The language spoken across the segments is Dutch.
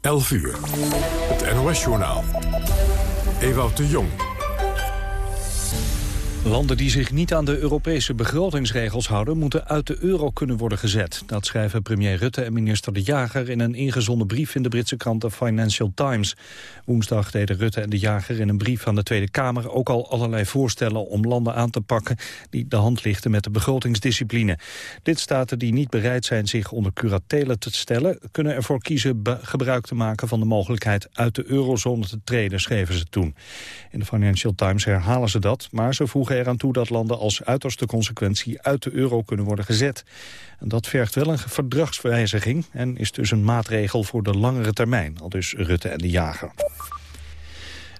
11 uur. Het NOS-journaal. Ewout de Jong. Landen die zich niet aan de Europese begrotingsregels houden... moeten uit de euro kunnen worden gezet. Dat schrijven premier Rutte en minister De Jager... in een ingezonden brief in de Britse krant The Financial Times. Woensdag deden Rutte en De Jager in een brief aan de Tweede Kamer... ook al allerlei voorstellen om landen aan te pakken... die de hand lichten met de begrotingsdiscipline. Lidstaten die niet bereid zijn zich onder curatelen te stellen... kunnen ervoor kiezen gebruik te maken van de mogelijkheid... uit de eurozone te treden, schreven ze toen. In de Financial Times herhalen ze dat, maar ze voegen eraan toe dat landen als uiterste consequentie uit de euro kunnen worden gezet. En dat vergt wel een verdragswijziging en is dus een maatregel voor de langere termijn, al dus Rutte en de Jager.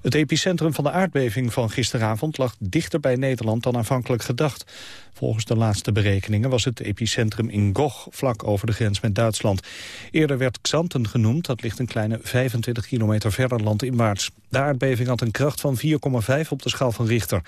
Het epicentrum van de aardbeving van gisteravond lag dichter bij Nederland dan aanvankelijk gedacht. Volgens de laatste berekeningen was het epicentrum in Goch, vlak over de grens met Duitsland. Eerder werd Xanten genoemd, dat ligt een kleine 25 kilometer verder landinwaarts. De aardbeving had een kracht van 4,5 op de schaal van Richter.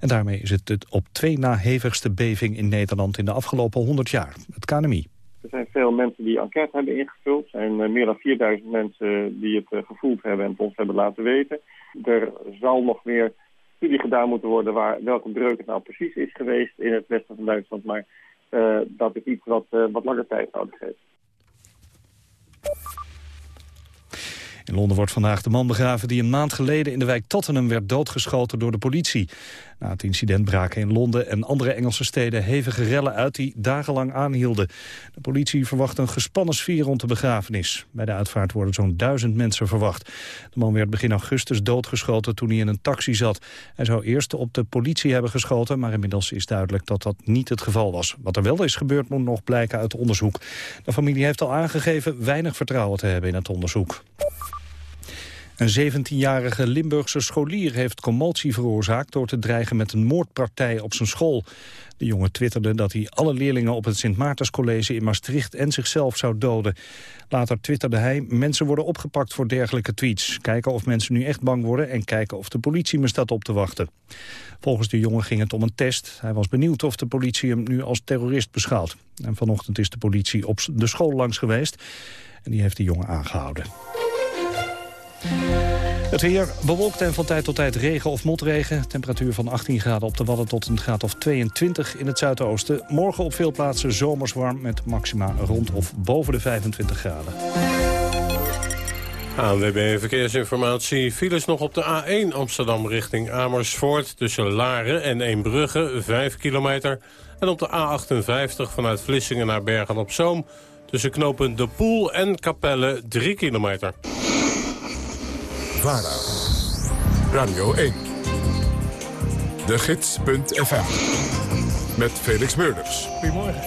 En daarmee is het de op twee na hevigste beving in Nederland in de afgelopen 100 jaar. Het KNMI. Er zijn veel mensen die enquête hebben ingevuld. Er zijn eh, meer dan 4000 mensen die het eh, gevoeld hebben en het ons hebben laten weten. Er zal nog meer studie gedaan moeten worden waar, welke breuk het nou precies is geweest in het westen van Duitsland. Maar uh, dat is iets wat, wat langer tijd nodig heeft. In Londen wordt vandaag de man begraven die een maand geleden in de wijk Tottenham werd doodgeschoten door de politie. Na het incident braken in Londen en andere Engelse steden hevige rellen uit die dagenlang aanhielden. De politie verwacht een gespannen sfeer rond de begrafenis. Bij de uitvaart worden zo'n duizend mensen verwacht. De man werd begin augustus doodgeschoten toen hij in een taxi zat. Hij zou eerst op de politie hebben geschoten, maar inmiddels is duidelijk dat dat niet het geval was. Wat er wel is gebeurd moet nog blijken uit onderzoek. De familie heeft al aangegeven weinig vertrouwen te hebben in het onderzoek. Een 17-jarige Limburgse scholier heeft commotie veroorzaakt... door te dreigen met een moordpartij op zijn school. De jongen twitterde dat hij alle leerlingen op het Sint Maartenscollege in Maastricht en zichzelf zou doden. Later twitterde hij, mensen worden opgepakt voor dergelijke tweets. Kijken of mensen nu echt bang worden en kijken of de politie me staat op te wachten. Volgens de jongen ging het om een test. Hij was benieuwd of de politie hem nu als terrorist beschouwt. En vanochtend is de politie op de school langs geweest en die heeft de jongen aangehouden. Het weer bewolkt en van tijd tot tijd regen of motregen. Temperatuur van 18 graden op de Wadden tot een graad of 22 in het zuidoosten. Morgen op veel plaatsen zomers warm met maxima rond of boven de 25 graden. ANWB Verkeersinformatie. Files nog op de A1 Amsterdam richting Amersfoort... tussen Laren en Eembrugge, 5 kilometer. En op de A58 vanuit Vlissingen naar Bergen-op-Zoom... tussen knopen De Poel en Capelle, 3 kilometer. VARA. Radio 1. De Gids.fm. Met Felix Meurders. Goedemorgen.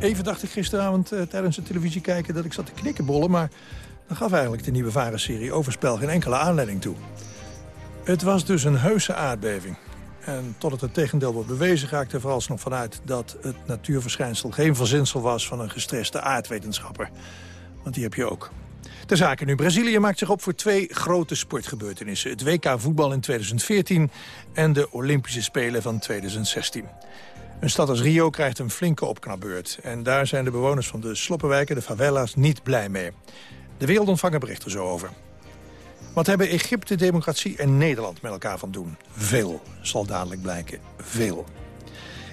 Even dacht ik gisteravond uh, tijdens de televisie kijken dat ik zat te knikkenbollen... maar dan gaf eigenlijk de nieuwe VARA-serie Overspel geen enkele aanleiding toe. Het was dus een heuse aardbeving. En tot het het tegendeel wordt bewezen ga ik er vooralsnog vanuit... dat het natuurverschijnsel geen verzinsel was van een gestreste aardwetenschapper. Want die heb je ook. De zaken nu. Brazilië maakt zich op voor twee grote sportgebeurtenissen. Het WK voetbal in 2014 en de Olympische Spelen van 2016. Een stad als Rio krijgt een flinke opknapbeurt. En daar zijn de bewoners van de sloppenwijken, de favelas, niet blij mee. De wereld ontvangen berichten zo over. Wat hebben Egypte, democratie en Nederland met elkaar van doen? Veel, zal dadelijk blijken. Veel.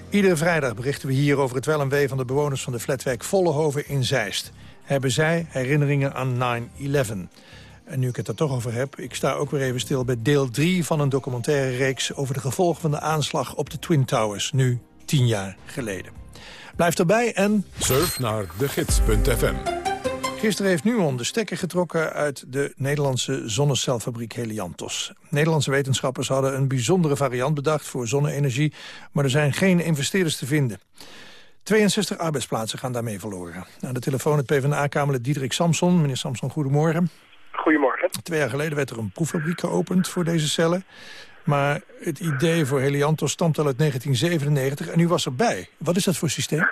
Iedere vrijdag berichten we hier over het wel en wee van de bewoners van de flatwijk Vollehoven in Zeist hebben zij herinneringen aan 9-11. En nu ik het er toch over heb, ik sta ook weer even stil bij deel 3 van een documentaire reeks over de gevolgen van de aanslag op de Twin Towers, nu tien jaar geleden. Blijf erbij en... Surf naar degids.fm. Gisteren heeft Nuon de stekker getrokken uit de Nederlandse zonnecelfabriek Heliantos. Nederlandse wetenschappers hadden een bijzondere variant bedacht voor zonne-energie, maar er zijn geen investeerders te vinden. 62 arbeidsplaatsen gaan daarmee verloren. Aan de telefoon het PvdA-kamerlid Diederik Samson. Meneer Samson, goedemorgen. Goedemorgen. Twee jaar geleden werd er een proeffabriek geopend voor deze cellen. Maar het idee voor Heliantos stamt al uit 1997 en u was erbij. Wat is dat voor systeem?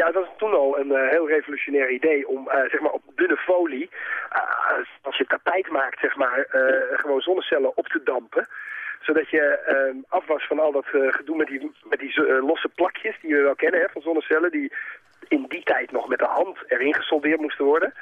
Ja, dat was toen al een uh, heel revolutionair idee om uh, zeg maar op dunne folie, uh, als je tapijt maakt, zeg maar, gewoon zonnecellen op te dampen zodat je uh, af was van al dat gedoe met die, met die losse plakjes die we wel kennen hè, van zonnecellen. Die in die tijd nog met de hand erin gesoldeerd moesten worden.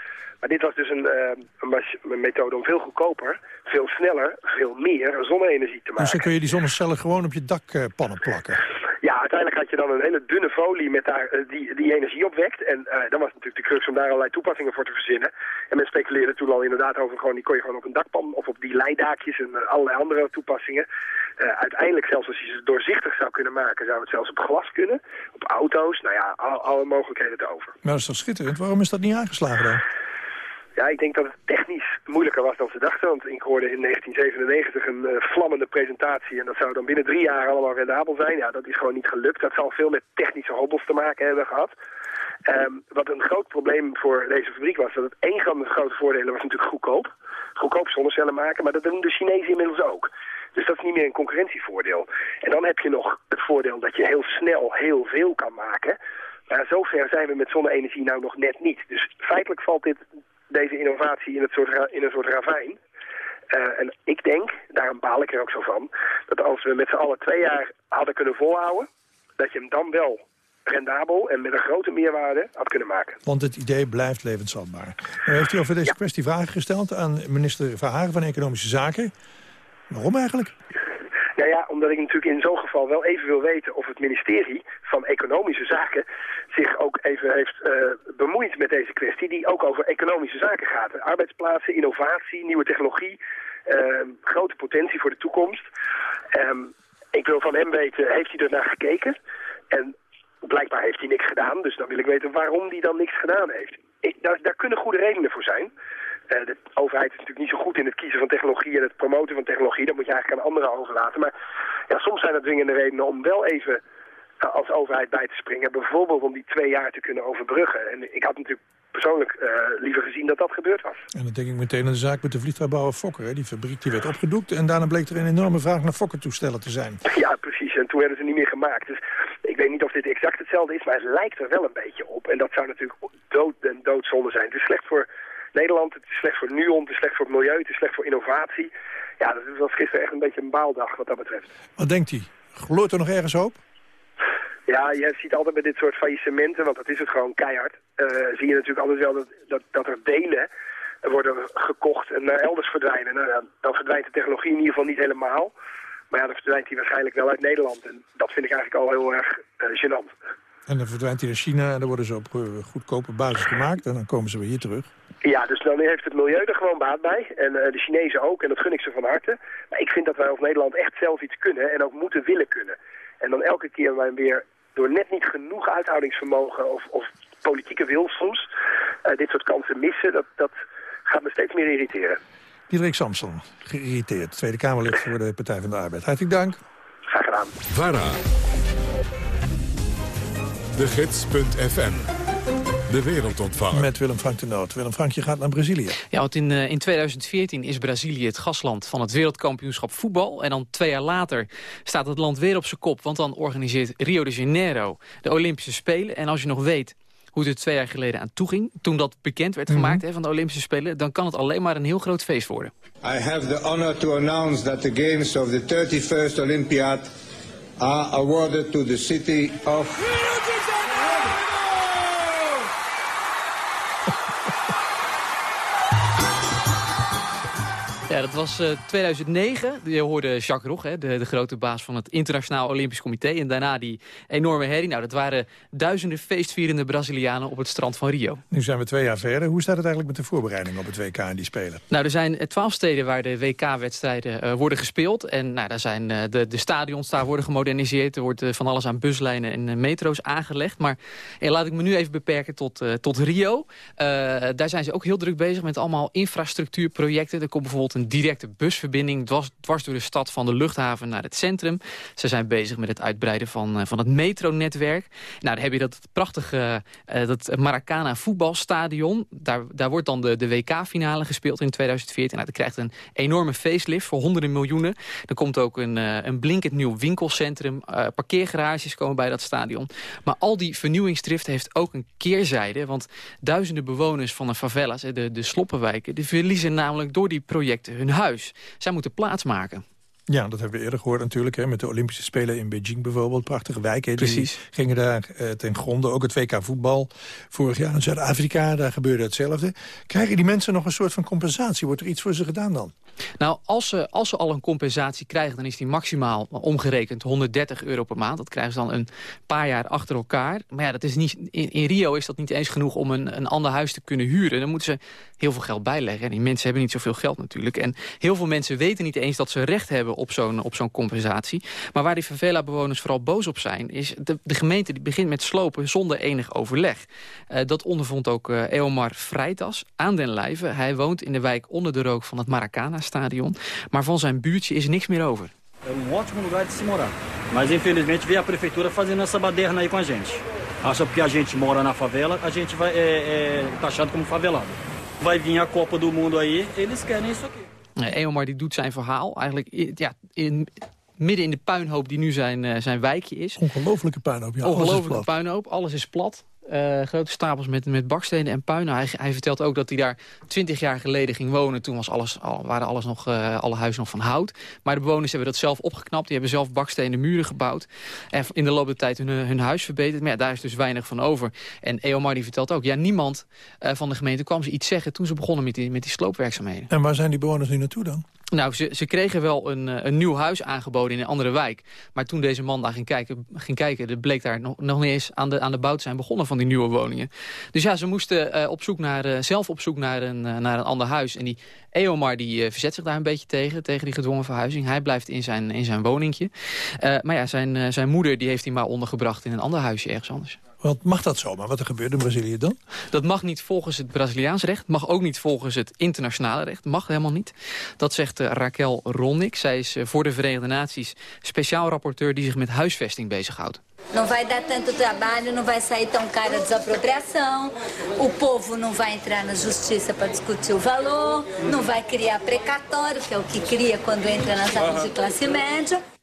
Maar dit was dus een, uh, een, methode om veel goedkoper, veel sneller, veel meer zonne-energie te maken. Dus dan kun je die zonnecellen gewoon op je dakpannen plakken? Ja, uiteindelijk had je dan een hele dunne folie met daar, uh, die, die energie opwekt. En uh, dan was natuurlijk de crux om daar allerlei toepassingen voor te verzinnen. En men speculeerde toen al inderdaad over gewoon, die kon je gewoon op een dakpan of op die leidaakjes en allerlei andere toepassingen. Uiteindelijk zelfs als je ze doorzichtig zou kunnen maken, zou het zelfs op glas kunnen. Op auto's, nou ja, al, alle mogelijkheden erover. Maar dat is toch schitterend? Waarom is dat niet aangeslagen dan? Ja, ik denk dat het technisch moeilijker was dan ze dachten. Want ik hoorde in 1997 een uh, vlammende presentatie. En dat zou dan binnen drie jaar allemaal rendabel zijn. Ja, dat is gewoon niet gelukt. Dat zal veel met technische hobbels te maken hebben gehad. Um, wat een groot probleem voor deze fabriek was, dat het één van de grote voordelen was natuurlijk goedkoop. Goedkoop zonnecellen maken, maar dat doen de Chinezen inmiddels ook. Dus dat is niet meer een concurrentievoordeel. En dan heb je nog het voordeel dat je heel snel heel veel kan maken. Maar zover zijn we met zonne-energie nou nog net niet. Dus feitelijk valt dit deze innovatie in, het soort, in een soort ravijn. Uh, en ik denk, daarom baal ik er ook zo van, dat als we met z'n allen twee jaar hadden kunnen volhouden, dat je hem dan wel rendabel en met een grote meerwaarde had kunnen maken. Want het idee blijft levensvatbaar. Nou heeft u over deze kwestie vragen gesteld aan minister Verhagen van Economische Zaken. Waarom eigenlijk? Nou ja, omdat ik natuurlijk in zo'n geval wel even wil weten of het ministerie van Economische Zaken zich ook even heeft uh, bemoeid met deze kwestie die ook over economische zaken gaat. Arbeidsplaatsen, innovatie, nieuwe technologie, uh, grote potentie voor de toekomst. Um, ik wil van hem weten, heeft hij er naar gekeken? En blijkbaar heeft hij niks gedaan, dus dan wil ik weten waarom hij dan niks gedaan heeft. Ik, daar, daar kunnen goede redenen voor zijn. Uh, de overheid is natuurlijk niet zo goed in het kiezen van technologie en het promoten van technologie. Dat moet je eigenlijk aan anderen overlaten. Maar ja, soms zijn er dwingende redenen om wel even uh, als overheid bij te springen. Bijvoorbeeld om die twee jaar te kunnen overbruggen. En ik had natuurlijk persoonlijk uh, liever gezien dat dat gebeurd was. En dan denk ik meteen aan de zaak met de vliegtuigbouwer Fokker. Hè? Die fabriek die werd opgedoekt en daarna bleek er een enorme vraag naar Fokker-toestellen te zijn. Ja, precies. En toen werden ze niet meer gemaakt. Dus ik weet niet of dit exact hetzelfde is, maar het lijkt er wel een beetje op. En dat zou natuurlijk dood en doodzonde zijn. Het is slecht voor Nederland, het is slecht voor Nuon, het is slecht voor het milieu, het is slecht voor innovatie. Ja, dat was gisteren echt een beetje een baaldag wat dat betreft. Wat denkt hij? Gloort er nog ergens hoop? Ja, je ziet altijd bij dit soort faillissementen, want dat is het gewoon keihard, uh, zie je natuurlijk altijd wel dat, dat, dat er delen worden gekocht en naar elders verdwijnen. Nou, dan, dan verdwijnt de technologie in ieder geval niet helemaal. Maar ja, dan verdwijnt hij waarschijnlijk wel uit Nederland. En dat vind ik eigenlijk al heel erg uh, gênant. En dan verdwijnt hij naar China en dan worden ze op uh, goedkope basis gemaakt. En dan komen ze weer hier terug. Ja, dus dan heeft het milieu er gewoon baat bij. En uh, de Chinezen ook. En dat gun ik ze van harte. Maar ik vind dat wij als Nederland echt zelf iets kunnen. En ook moeten willen kunnen. En dan elke keer wij weer door net niet genoeg uithoudingsvermogen of, of politieke wil soms... Uh, dit soort kansen missen, dat, dat gaat me steeds meer irriteren. Diederik Samson, geïrriteerd. Tweede Kamerlid voor de Partij van de Arbeid. Hartelijk dank. Graag gedaan. VARA. De Gids.fm. De wereldontvanger. Met Willem Frank de Noot. Willem Frank, je gaat naar Brazilië. Ja, want in, uh, in 2014 is Brazilië het gastland van het wereldkampioenschap voetbal. En dan twee jaar later staat het land weer op zijn kop. Want dan organiseert Rio de Janeiro de Olympische Spelen. En als je nog weet hoe het er twee jaar geleden aan toe ging... toen dat bekend werd gemaakt mm -hmm. hè, van de Olympische Spelen... dan kan het alleen maar een heel groot feest worden. I have the honor to announce that the games of the 31st Olympiad... are awarded to the city of... Ja, dat was uh, 2009. Je hoorde Jacques Rog, hè, de, de, grote baas van het Internationaal Olympisch Comité. En daarna die enorme herrie. Nou, dat waren duizenden feestvierende Brazilianen op het strand van Rio. Nu zijn we twee jaar verder. Hoe staat het eigenlijk met de voorbereiding op het WK en die Spelen? Nou, er zijn twaalf steden waar de WK-wedstrijden uh, worden gespeeld. En nou, daar zijn uh, de, de stadions daar worden gemoderniseerd. Er wordt van alles aan buslijnen en metro's aangelegd. Maar laat ik me nu even beperken tot, tot Rio. daar zijn ze ook heel druk bezig met allemaal infrastructuurprojecten. Er komt bijvoorbeeld een directe busverbinding dwars, door de stad van de luchthaven naar het centrum. Ze zijn bezig met het uitbreiden van, uh, van het metronetwerk. Nou, dan heb je dat prachtige uh, dat Maracana voetbalstadion. Daar, daar wordt dan de, de WK-finale gespeeld in 2014. Nou, dat krijgt een enorme facelift voor honderden miljoenen. Er komt ook een, uh, een blinkend nieuw winkelcentrum. parkeergarages komen bij dat stadion. Maar al die vernieuwingsdrift heeft ook een keerzijde. Want duizenden bewoners van de favelas, de, de sloppenwijken... die verliezen namelijk door die projecten hun huis. Zij moeten plaatsmaken. Ja, dat hebben we eerder gehoord natuurlijk. Hè, met de Olympische Spelen in Beijing bijvoorbeeld. Prachtige wijken. Precies. Die gingen daar uh, ten gronde. Ook het WK voetbal vorig jaar in Zuid-Afrika. Daar gebeurde hetzelfde. Krijgen die mensen nog een soort van compensatie? Wordt er iets voor ze gedaan dan? Nou, als ze, als ze al een compensatie krijgen... dan is die maximaal omgerekend 130 euro per maand. Dat krijgen ze dan een paar jaar achter elkaar. Maar ja, dat is niet, in, in Rio is dat niet eens genoeg om een, een ander huis te kunnen huren. Dan moeten ze heel veel geld bijleggen. En die mensen hebben niet zoveel geld natuurlijk. En heel veel mensen weten niet eens dat ze recht hebben op zo'n zo'n compensatie. Maar waar die favela-bewoners vooral boos op zijn... is de, de gemeente die begint met slopen zonder enig overleg. Uh, dat ondervond ook uh, Eomar Freitas aan den lijve. Hij woont in de wijk onder de rook van het Maracana-stadion. Maar van zijn buurtje is niks meer over. É um ótimo lugar de se morar. Mas infelizmente vê a prefeitura fazendo essa baderna aí com a gente. Acha porque a gente mora na favela, a gente vai é, é taxado como favelado. Vai vir a Copa do Mundo aí, eles querem isso aqui. Eomar die doet zijn verhaal eigenlijk ja, in, midden in de puinhoop die nu zijn, uh, zijn wijkje is. Ongelofelijke puinhoop, ja. Ongelofelijke puinhoop, alles is plat. Uh, grote stapels met, met bakstenen en puin. Hij, hij, vertelt ook dat hij daar twintig jaar geleden ging wonen. Toen was alles, al, waren alles nog, uh, alle huizen nog van hout. Maar de bewoners hebben dat zelf opgeknapt. Die hebben zelf bakstenen muren gebouwd. En in de loop der tijd hun, hun huis verbeterd. Maar ja, daar is dus weinig van over. En Eomar die vertelt ook, ja, niemand uh, van de gemeente kwam ze iets zeggen... toen ze begonnen met die, met die sloopwerkzaamheden. En waar zijn die bewoners nu naartoe dan? Nou, ze, ze kregen wel een, een nieuw huis aangeboden in een andere wijk. Maar toen deze man daar ging kijken, ging kijken bleek daar nog, nog niet eens aan de, aan de bouw te zijn begonnen van die nieuwe woningen. Dus ja, ze moesten uh, op zoek naar, uh, zelf op zoek naar een, uh, naar een ander huis. En die Eomar die verzet zich daar een beetje tegen, tegen die gedwongen verhuizing. Hij blijft in zijn, in zijn woningje. maar ja, zijn, zijn moeder die heeft hij maar ondergebracht in een ander huisje ergens anders. Want mag dat zomaar? Wat er gebeurt in Brazilië dan? Dat mag niet volgens het Braziliaans recht. Mag ook niet volgens het internationale recht. Mag helemaal niet. Dat zegt uh, Raquel Ronnik. Zij is uh, voor de Verenigde Naties speciaal rapporteur die zich met huisvesting bezighoudt. Não vai dar tanto trabalho, não vai sair tão cara a desapropriação, o povo não vai entrar na justiça para discutir o valor, não vai criar precatório, que é o que cria quando entra nas áreas de classe média.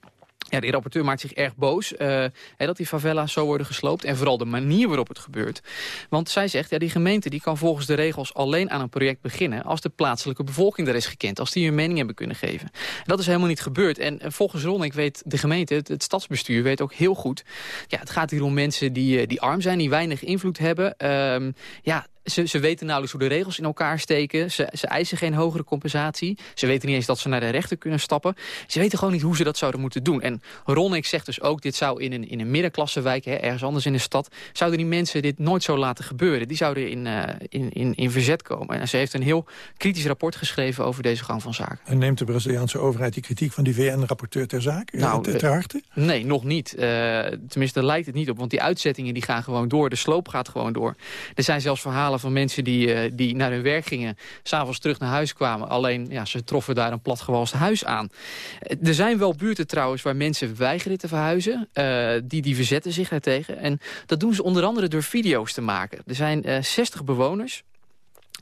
Ja, de rapporteur maakt zich erg boos hè, dat die favela's zo worden gesloopt. En vooral de manier waarop het gebeurt. Want zij zegt, ja, die gemeente die kan volgens de regels alleen aan een project beginnen... als de plaatselijke bevolking er is gekend. Als die hun mening hebben kunnen geven. En dat is helemaal niet gebeurd. En uh, volgens Ron, ik weet de gemeente, het, stadsbestuur weet ook heel goed... ja, het gaat hier om mensen die, uh, die arm zijn, die weinig invloed hebben. Uh, ja, ze, ze, weten nauwelijks hoe de regels in elkaar steken. Ze, ze, eisen geen hogere compensatie. Ze weten niet eens dat ze naar de rechter kunnen stappen. Ze weten gewoon niet hoe ze dat zouden moeten doen. En Ronnik zegt dus ook, dit zou in een, in een middenklassewijk, hè, ergens anders in de stad... zouden die mensen dit nooit zo laten gebeuren. Die zouden in, uh, in, in, in verzet komen. En ze heeft een heel kritisch rapport geschreven over deze gang van zaken. En neemt de Braziliaanse overheid die kritiek van die VN-rapporteur ter zake? Nou, ter, ter harte? Nee, nog niet. Uh, tenminste, daar lijkt het niet op. Want die uitzettingen die gaan gewoon door. De sloop gaat gewoon door. Er zijn zelfs verhalen van mensen die, uh, die naar hun werk gingen... s'avonds terug naar huis kwamen. Alleen, ja, ze troffen daar een platgewalst huis aan. Er zijn wel buurten trouwens waar mensen weigeren te verhuizen. Uh, die, die verzetten zich daartegen. En dat doen ze onder andere door video's te maken. Er zijn uh, 60 bewoners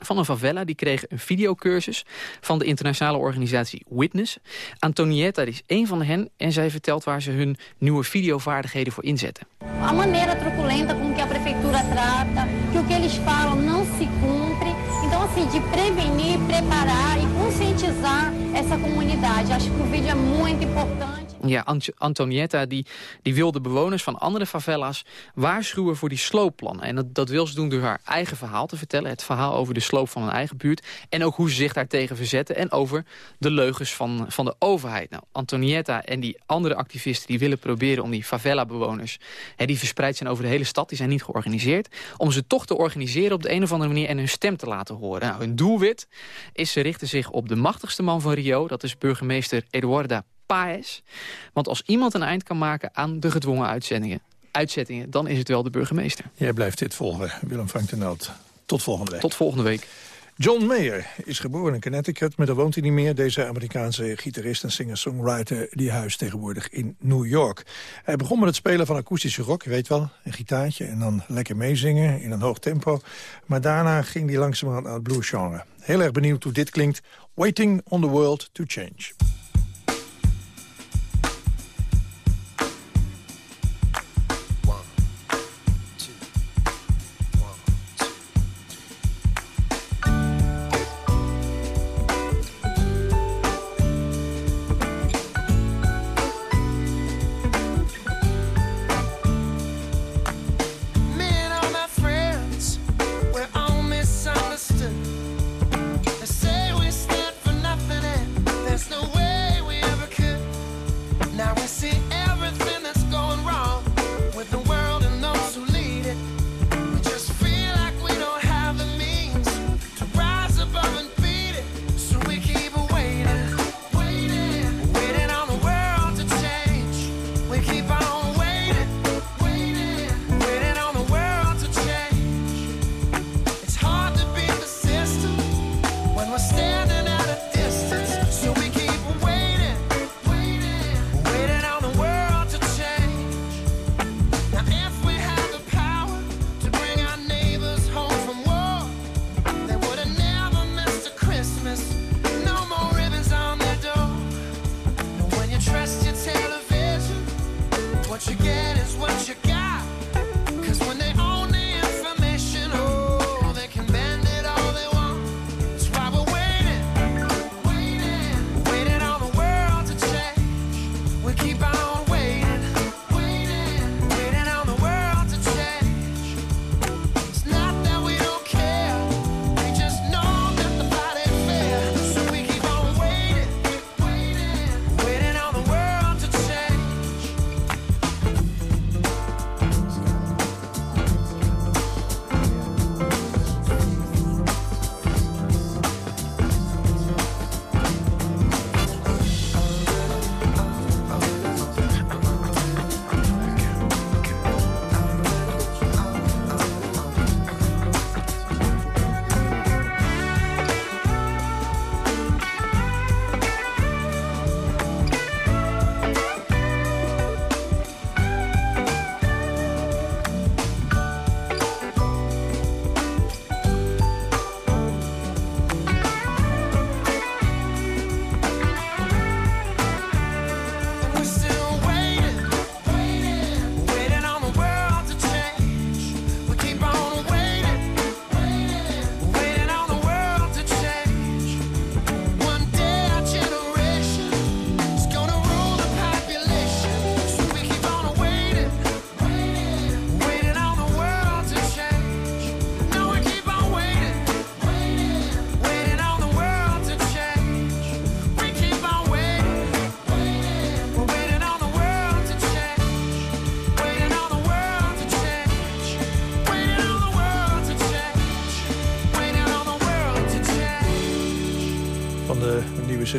van een favela. Die kregen een videocursus van de internationale organisatie Witness. Antonietta is één van hen en zij vertelt waar ze hun nieuwe videovaardigheden voor inzetten. A truculenta que a prefeitura trata, que o falam não se cumpre. Então, assim, de prevenir, preparar e conscientizar essa comunidade. Acho que o vídeo é muito importante. Ja, Ant Antonietta die, die wil de bewoners van andere favela's waarschuwen voor die sloopplannen. En dat, dat wil ze doen door haar eigen verhaal te vertellen. Het verhaal over de sloop van hun eigen buurt. En ook hoe ze zich daartegen verzetten. En over de leugens van, van de overheid. Nou, Antonietta en die andere activisten die willen proberen om die favela-bewoners... die verspreid zijn over de hele stad, die zijn niet georganiseerd... om ze toch te organiseren op de een of andere manier en hun stem te laten horen. Nou, hun doelwit is ze richten zich op de machtigste man van Rio. Dat is burgemeester Eduarda Paes. Want als iemand een eind kan maken aan de gedwongen uitzendingen, uitzettingen... dan is het wel de burgemeester. Jij blijft dit volgen, Willem Frank. Tot volgende week. Tot volgende week. John Mayer is geboren in Connecticut, maar daar woont hij niet meer. Deze Amerikaanse gitarist en singer-songwriter die huist tegenwoordig in New York. Hij begon met het spelen van akoestische rock, je weet wel, een gitaartje... en dan lekker meezingen in een hoog tempo. Maar daarna ging hij langzamerhand naar het blues-genre. Heel erg benieuwd hoe dit klinkt. Waiting on the World to Change.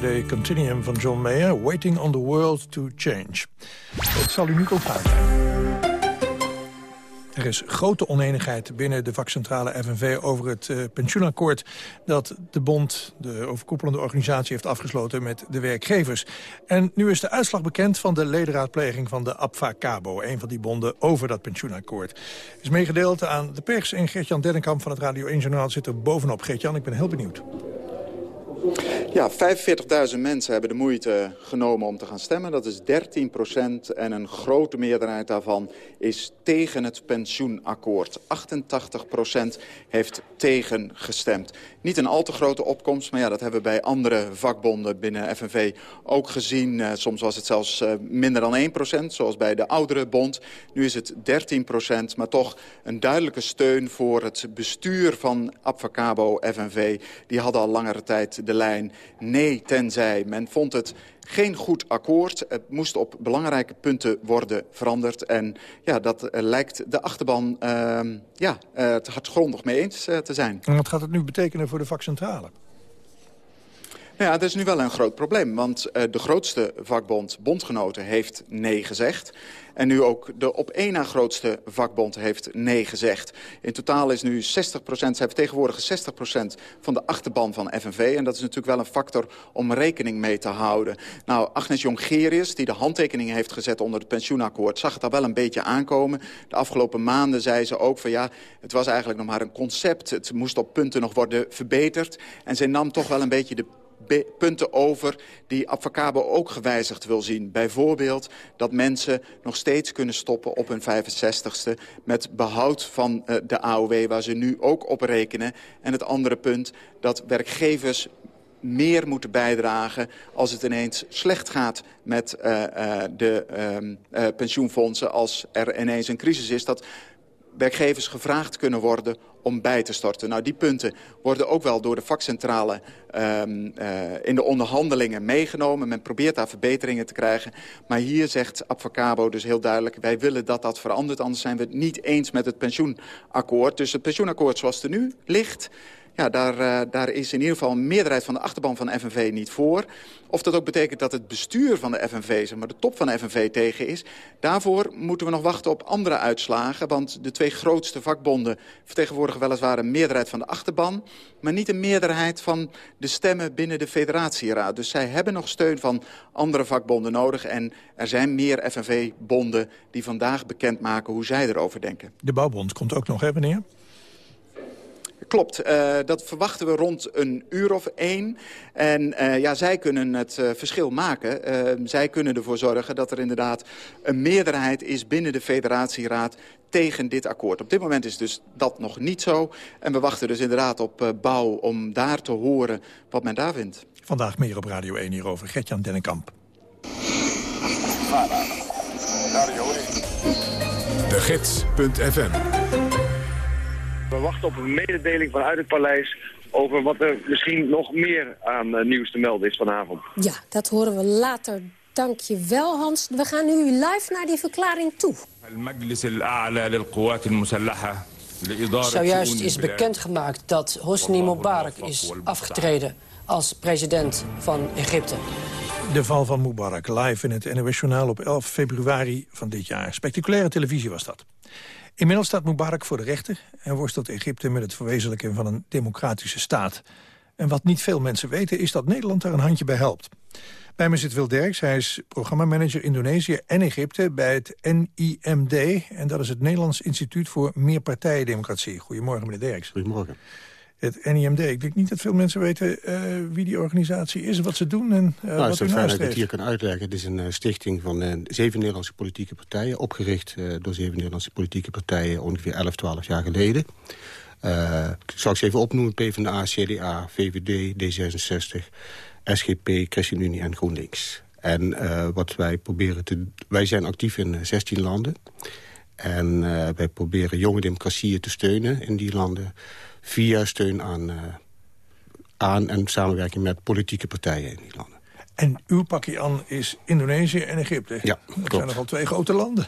Cd Continuum van John Mayer... Waiting on the World to Change. Het zal u niet zijn. Er is grote oneenigheid binnen de vakcentrale FNV over het uh, pensioenakkoord dat de bond, de overkoepelende organisatie, heeft afgesloten met de werkgevers. En nu is de uitslag bekend van de ledenraadpleging van de APVA-CABO, een van die bonden over dat pensioenakkoord. Is meegedeeld aan de pers en Gertjan Dennekamp van het Radio 1 Journaal zit er bovenop. Gertjan, ik ben heel benieuwd. Ja, 45.000 mensen hebben de moeite genomen om te gaan stemmen. Dat is 13 procent en een grote meerderheid daarvan is tegen het pensioenakkoord. 88 procent heeft tegen gestemd. Niet een al te grote opkomst, maar ja, dat hebben we bij andere vakbonden binnen FNV ook gezien. Uh, soms was het zelfs uh, minder dan 1 procent, zoals bij de oudere bond. Nu is het 13 procent, maar toch een duidelijke steun voor het bestuur van Abfacabo FNV. Die hadden al langere tijd de lijn nee tenzij. Men vond het geen goed akkoord. Het moest op belangrijke punten worden veranderd. En ja, dat uh, lijkt de achterban uh, ja, het hardgrondig mee eens uh, te zijn. En wat gaat het nu betekenen voor de vakcentrale? Ja, dat is nu wel een groot probleem. Want uh, de grootste vakbond, Bondgenoten, heeft nee gezegd. En nu ook de op één na grootste vakbond heeft nee gezegd. In totaal is nu 60 procent, zij vertegenwoordigen 60 procent van de achterban van FNV. En dat is natuurlijk wel een factor om rekening mee te houden. Nou, Agnes Jongerius, die de handtekening heeft gezet onder het pensioenakkoord... zag het daar wel een beetje aankomen. De afgelopen maanden zei ze ook van ja, het was eigenlijk nog maar een concept. Het moest op punten nog worden verbeterd. En zij nam toch wel een beetje de punten over die Avacabo ook gewijzigd wil zien. Bijvoorbeeld dat mensen nog steeds kunnen stoppen op hun 65ste... met behoud van uh, de AOW waar ze nu ook op rekenen. En het andere punt dat werkgevers meer moeten bijdragen als het ineens slecht gaat met uh, uh, de uh, pensioenfondsen... als er ineens een crisis is, dat werkgevers gevraagd kunnen worden om bij te storten. Nou, die punten worden ook wel door de vakcentrale um, uh, in de onderhandelingen meegenomen. Men probeert daar verbeteringen te krijgen. Maar hier zegt Abfacabo dus heel duidelijk... wij willen dat dat verandert, anders zijn we het niet eens met het pensioenakkoord. Dus het pensioenakkoord zoals het er nu ligt... Ja, daar, uh, daar is in ieder geval een meerderheid van de achterban van FNV niet voor. Of dat ook betekent dat het bestuur van de FNV, zeg maar de top van de FNV, tegen is. Daarvoor moeten we nog wachten op andere uitslagen. Want de twee grootste vakbonden vertegenwoordigen weliswaar een meerderheid van de achterban. Maar niet een meerderheid van de stemmen binnen de federatieraad. Dus zij hebben nog steun van andere vakbonden nodig. En er zijn meer FNV-bonden die vandaag bekendmaken hoe zij erover denken. De bouwbond komt ook nog, hè meneer? Klopt, uh, dat verwachten we rond een uur of één. En uh, ja, zij kunnen het uh, verschil maken. zij kunnen ervoor zorgen dat er inderdaad een meerderheid is binnen de federatieraad tegen dit akkoord. Op dit moment is dus dat nog niet zo. En we wachten dus inderdaad op bouw om daar te horen wat men daar vindt. Vandaag meer op Radio 1 hierover. Gertjan Dennekamp. De Gids.fm we wachten op een mededeling vanuit het paleis over wat er misschien nog meer aan uh, nieuws te melden is vanavond. Ja, dat horen we later. Dank je wel, Hans. We gaan nu live naar die verklaring toe. Zojuist is bekendgemaakt dat Hosni Mubarak is afgetreden als president van Egypte. De val van Mubarak live in het NOS-journaal op 11 februari van dit jaar. Spectaculaire televisie was dat. Inmiddels staat Mubarak voor de rechter en worstelt Egypte met het verwezenlijken van een democratische staat. En wat niet veel mensen weten is dat Nederland daar een handje bij helpt. Bij me zit Wil Derks, hij is programmamanager Indonesië en Egypte bij het NIMD. En dat is het Nederlands Instituut voor Meerpartijendemocratie. Goedemorgen meneer Derks. Goedemorgen het NIMD. Ik denk niet dat veel mensen weten uh, wie die organisatie is, wat ze doen en uh, nou, wat het is fijn dat ik het hier kan uitleggen. Het is een uh, stichting van zeven Nederlandse politieke partijen... opgericht door zeven Nederlandse politieke partijen ongeveer 11, 12 jaar geleden. ik zal ze even opnoemen. PvdA, CDA, VVD, D66, SGP, ChristenUnie en GroenLinks. En wat wij proberen te... Wij zijn actief in 16 landen. En wij proberen jonge democratieën te steunen in die landen via steun aan, uh, aan en samenwerking met politieke partijen in die landen. En uw pakje aan is Indonesië en Egypte. Ja, Dat zijn nogal twee grote landen.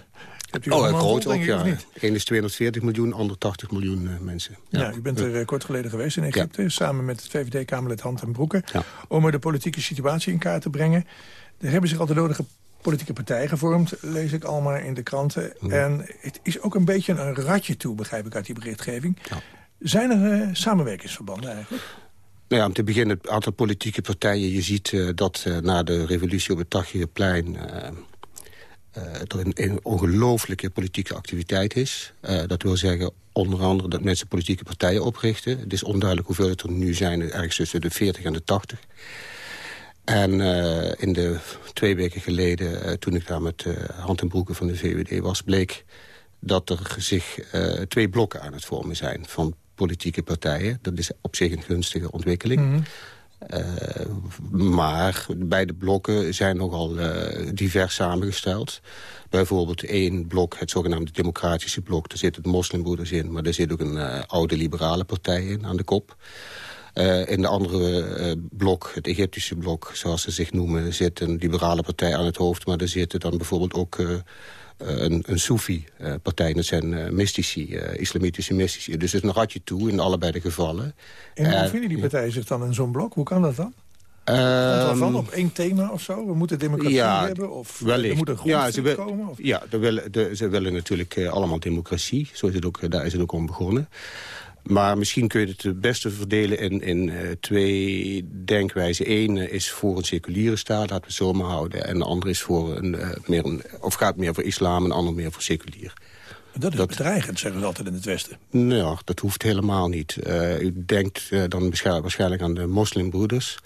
Hebt u oh, allemaal groot denk ook, ik, ja. Eén is 240 miljoen, ander 80 miljoen eh, mensen. Ja. u bent er eh, kort geleden geweest in Egypte... samen met het VVD-Kamerlid Hand en Broeken... Ja. om er de politieke situatie in kaart te brengen. Er hebben zich al de nodige politieke partijen gevormd, lees ik allemaal in de kranten. En het is ook een beetje een ratje toe, begrijp ik uit die berichtgeving. Zijn er eh, samenwerkingsverbanden eigenlijk? Nou ja, om te beginnen, het aantal politieke partijen. Je ziet eh, dat eh, na de revolutie op het Tahrirplein... eh, er een, ongelooflijke politieke activiteit is. Dat wil zeggen onder andere dat mensen politieke partijen oprichten. Het is onduidelijk hoeveel het er nu zijn, ergens tussen de 40 en de 80. En in de twee weken geleden, toen ik daar met eh, hand en broeken van de VVD was... bleek dat er zich twee blokken aan het vormen zijn van politieke partijen. Dat is op zich een gunstige ontwikkeling. Mhm. Eh, maar beide blokken zijn nogal eh, divers samengesteld. Bijvoorbeeld één blok, het zogenaamde democratische blok... daar zitten de moslimbroeders in, maar er zit ook een eh, oude liberale partij in aan de kop. In de andere blok, het Egyptische blok, zoals ze zich noemen... zit een liberale partij aan het hoofd, maar er zitten dan bijvoorbeeld ook... eh, een, een Soefi-partij. Dat zijn eh, mystici, eh, islamitische mystici. Dus het is een ratje toe in allebei de gevallen. En hoe En- vinden die partijen zich dan in zo'n blok? Hoe kan dat dan? Komt Ehm? Op één thema of zo? We moeten democratie ja, hebben? Of wellicht. er moet een ja, grondwet ze wil- komen? Of... Ja, ze willen, de, ze willen natuurlijk eh, allemaal democratie. Zo is het ook, eh, daar is het ook om begonnen. Maar misschien kun je het het beste verdelen in, in eh, twee denkwijzen. Eén eh, is voor een seculiere staat, laten we het zo maar houden. En de andere is voor een, eh, meer een, of gaat meer voor islam en de ander meer voor seculier. Dat is bedreigend, zeggen ze altijd in het Westen. Nou, dat hoeft helemaal niet. U denkt dan waarschijnlijk- aan de moslimbroeders.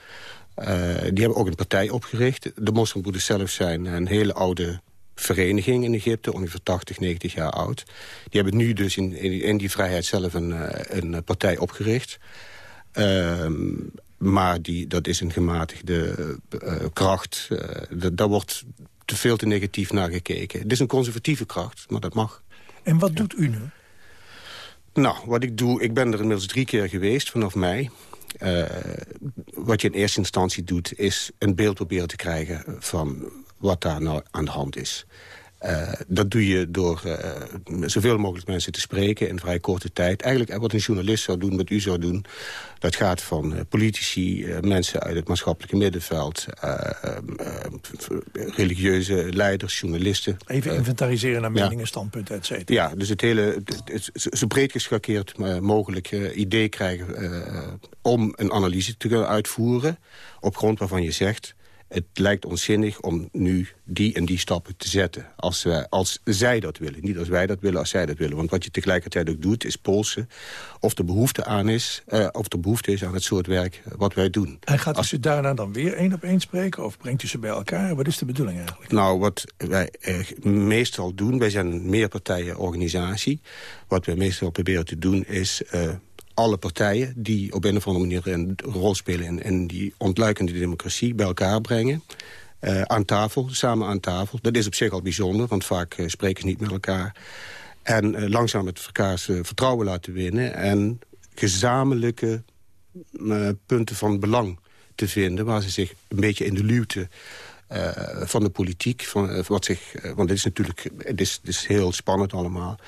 Die hebben ook een partij opgericht. De moslimbroeders zelf zijn een hele oude vereniging in Egypte, ongeveer 80, 90 jaar oud. Die hebben nu dus in, in, in die vrijheid zelf een, eh, een partij opgericht. Ehm, maar die, dat is een gematigde eh, kracht. Eh, da- daar wordt te veel te negatief naar gekeken. Het is een conservatieve kracht, maar dat mag. En wat doet u nu? Nou, wat ik doe, ik ben er inmiddels drie keer geweest vanaf mei. Eh, wat je in eerste instantie doet, is een beeld proberen te krijgen van wat daar nou aan de hand is. Eh, dat doe je door eh, zoveel mogelijk mensen te spreken in vrij korte tijd. Eigenlijk wat een journalist zou doen, wat u zou doen. Dat gaat van eh, politici, eh, mensen uit het maatschappelijke middenveld... eh, eh, eh, religieuze leiders, journalisten. Even Eh, inventariseren naar ja. meningen, standpunten, et cetera. ja, dus het hele, het, het, het- zo breed geschakeerd eh, mogelijk eh, idee krijgen... eh, om een analyse te kunnen uitvoeren... op grond waarvan je zegt... het lijkt ons zinnig om nu die en die stappen te zetten. Als, wij, als zij dat willen. Niet als wij dat willen, als zij dat willen. Want wat je tegelijkertijd ook doet, is polsen... of er behoefte aan is, eh, of er behoefte is aan het soort werk wat wij doen. En gaat u ze daarna dan weer één op één spreken? Of brengt u ze bij elkaar? Wat is de bedoeling eigenlijk? Nou, wat wij eh, meestal doen, wij zijn een meerpartijenorganisatie. Wat wij meestal proberen te doen is eh, alle partijen... die op een of andere manier een rol spelen in, die ontluikende democratie... bij elkaar brengen. eh, aan tafel, samen aan tafel. Dat is op zich al bijzonder, want vaak eh, spreken ze niet met elkaar. En eh, langzaam het elkaars vertrouwen laten winnen. En gezamenlijke punten van belang te vinden... waar ze zich een beetje in de luwte van de politiek... Van, wat zich, want het is natuurlijk het is, het is heel spannend allemaal...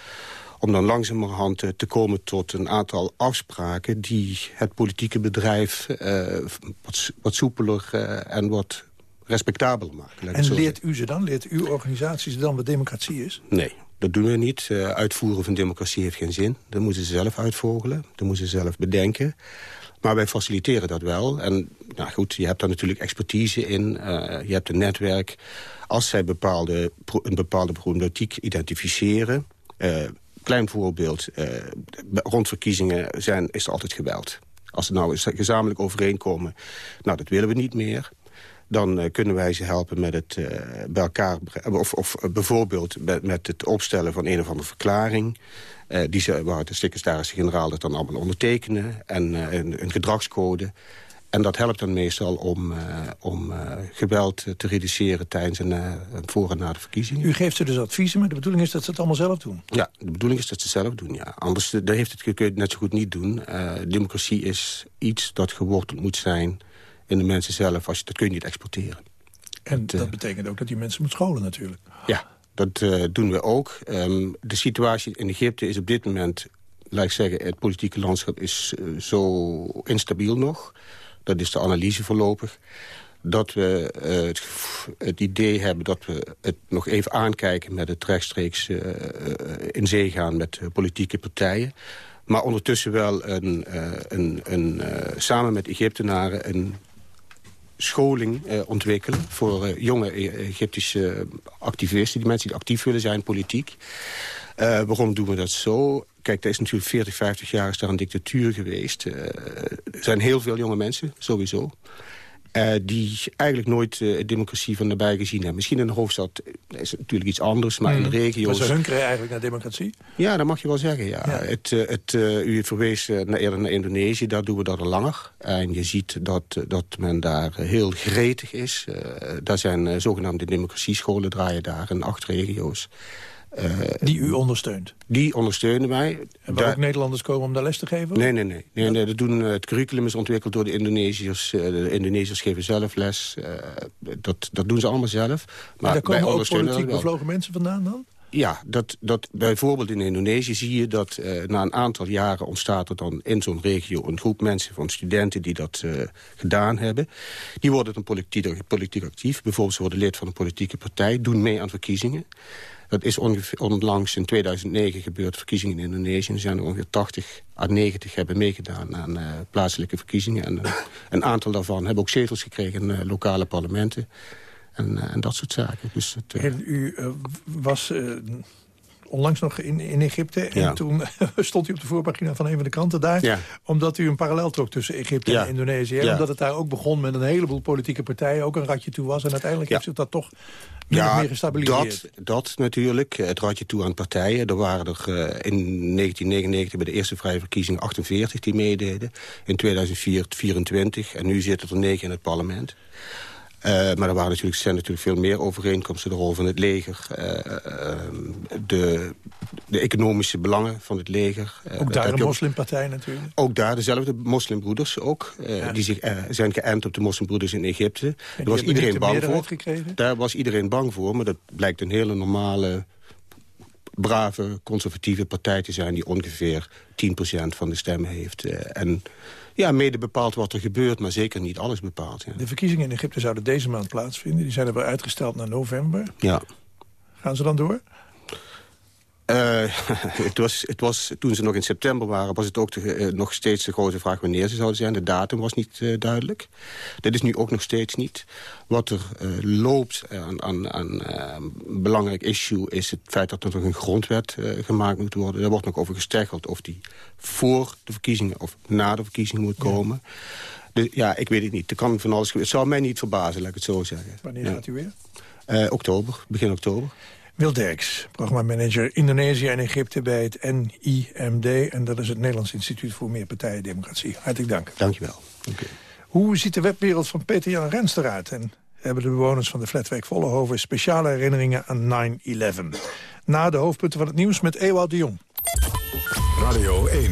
om dan langzamerhand eh, te komen tot een aantal afspraken... die het politieke bedrijf eh, wat, wat soepeler eh, en wat respectabeler maken. En leert u ze dan, leert uw organisatie ze dan wat democratie is? Nee, dat doen we niet. Uitvoeren van democratie heeft geen zin. Dat moeten ze zelf uitvogelen. Dat moeten ze zelf bedenken. Maar wij faciliteren dat wel. En nou goed, je hebt daar natuurlijk expertise in. je hebt een netwerk. Als zij bepaalde, een bepaalde problematiek identificeren... klein voorbeeld. eh, rond verkiezingen zijn, is er altijd geweld. Als ze nou gezamenlijk overeenkomen... nou, dat willen we niet meer dan eh, kunnen wij ze helpen met het eh, bij elkaar. Of, of bijvoorbeeld met, met het opstellen van een of andere verklaring. die ze, waar de secretaris-generaal dat dan allemaal ondertekenen. En een gedragscode. En dat helpt dan meestal om, eh, om eh, geweld te reduceren tijdens en eh, voor en na de verkiezingen. U geeft ze dus adviezen, maar de bedoeling is dat ze het allemaal zelf doen. Ja, de bedoeling is dat ze het zelf doen, ja. Anders dan heeft het, kun je het net zo goed niet doen. Democratie is iets dat geworteld moet zijn in de mensen zelf. Als je, dat kun je niet exporteren. En Het, dat betekent ook dat die mensen moet scholen natuurlijk. Ja, Dat doen we ook. Ehm, de situatie in Egypte is op dit moment... laat ik zeggen, het politieke landschap is zo instabiel nog. Dat is de analyse voorlopig dat we uh, het, het, idee hebben dat we het nog even aankijken... met het rechtstreeks uh, in zee gaan met politieke partijen. Maar ondertussen wel een, een, een, samen met Egyptenaren... een scholing ontwikkelen voor jonge e-, Egyptische activisten... die mensen die actief willen zijn, politiek. waarom doen we dat zo? Kijk, er is natuurlijk 40, 50 jaar is daar een dictatuur geweest. er zijn heel veel jonge mensen, sowieso. Uh, die eigenlijk nooit uh, democratie van nabij gezien hebben. Misschien in de hoofdstad is het natuurlijk iets anders, maar in de hmm. regio's... Maar ze hunkeren eigenlijk naar democratie? Ja, dat mag je wel zeggen, ja. Het, uh, het, u verwees naar, eerder naar Indonesië, daar doen we dat al langer. En je ziet dat, dat men daar heel gretig is. daar zijn zogenaamde democratiescholen draaien daar in acht regio's. Uh, die u ondersteunt? Die ondersteunen mij. En waar ook Nederlanders komen om daar les te geven? Nee, nee, nee. nee, nee dat doen, eh, het curriculum is ontwikkeld door de Indonesiërs. Uh, de Indonesiërs geven zelf les. dat, dat doen ze allemaal zelf. Maar daar komen ook politiek bevlogen mensen vandaan dan? Ja, dat, dat bijvoorbeeld in Indonesië zie je dat na een aantal jaren ontstaat er dan in zo'n regio een groep mensen van studenten die dat gedaan hebben. Die worden dan politiek, politiek actief. Bijvoorbeeld ze worden lid van een politieke partij, doen mee aan verkiezingen. Dat is onlangs in 2009 gebeurd, verkiezingen in Indonesië. Er zijn er ongeveer 80 à 90 hebben meegedaan aan uh, plaatselijke verkiezingen. En uh, een aantal daarvan hebben ook zetels gekregen in uh, lokale parlementen. En, en, dat soort zaken. Dus het, en u was onlangs nog in, in Egypte. En toen stond u op de voorpagina van een van de kranten daar. Omdat u een parallel trok tussen Egypte en Indonesië. Omdat het daar ook begon met een heleboel politieke partijen. Ook een ratje toe was. En uiteindelijk heeft zich dat toch ja, meer gestabiliseerd. Dat, dat natuurlijk. Het ratje toe aan partijen. Er waren er uh, in 1999 bij de eerste vrije verkiezing 48 die meededen. In 2004 24. En nu zitten er negen in het parlement. Uh, maar er waren natuurlijk, zijn natuurlijk veel meer overeenkomsten. De rol van het leger, uh, de, de, economische belangen van het leger. ook daar een moslimpartij natuurlijk. Ook daar dezelfde moslimbroeders ook. Ja. Die zich, zijn geënt op de moslimbroeders in Egypte. Daar was iedereen bang voor. Gekregen? Daar was iedereen bang voor, maar dat blijkt een hele normale brave, conservatieve partij te zijn... die ongeveer 10% van de stemmen heeft. en ja, mede bepaalt wat er gebeurt, maar zeker niet alles bepaalt. Ja. De verkiezingen in Egypte zouden deze maand plaatsvinden. Die zijn er wel uitgesteld naar november. Ja. Gaan ze dan door? Uh, het was, het was, toen ze nog in september waren, was het ook uh, nog steeds de grote vraag wanneer ze zouden zijn. De datum was niet uh, duidelijk. Dat is nu ook nog steeds niet. Wat er loopt aan, aan, aan een belangrijk issue is het feit dat er nog een grondwet gemaakt moet worden. Daar wordt nog over gesteggeld of die voor de verkiezingen of na de verkiezingen moet komen. Ja. Dus ja, ik weet het niet. Er kan van alles Het zou mij niet verbazen, laat ik het zo zeggen. Wanneer gaat u weer? oktober, begin oktober. Wil Derks, programmamanager Indonesië en Egypte bij het NIMD. En dat is het Nederlands Instituut voor Meerpartijendemocratie. Hartelijk dank. Dankjewel. Okay. Hoe ziet de webwereld van Peter-Jan Rens eruit? En hebben de bewoners van de flatwijk Vollenhoven speciale herinneringen aan 9-11? Na de hoofdpunten van het nieuws met Ewout de Jong. Radio 1,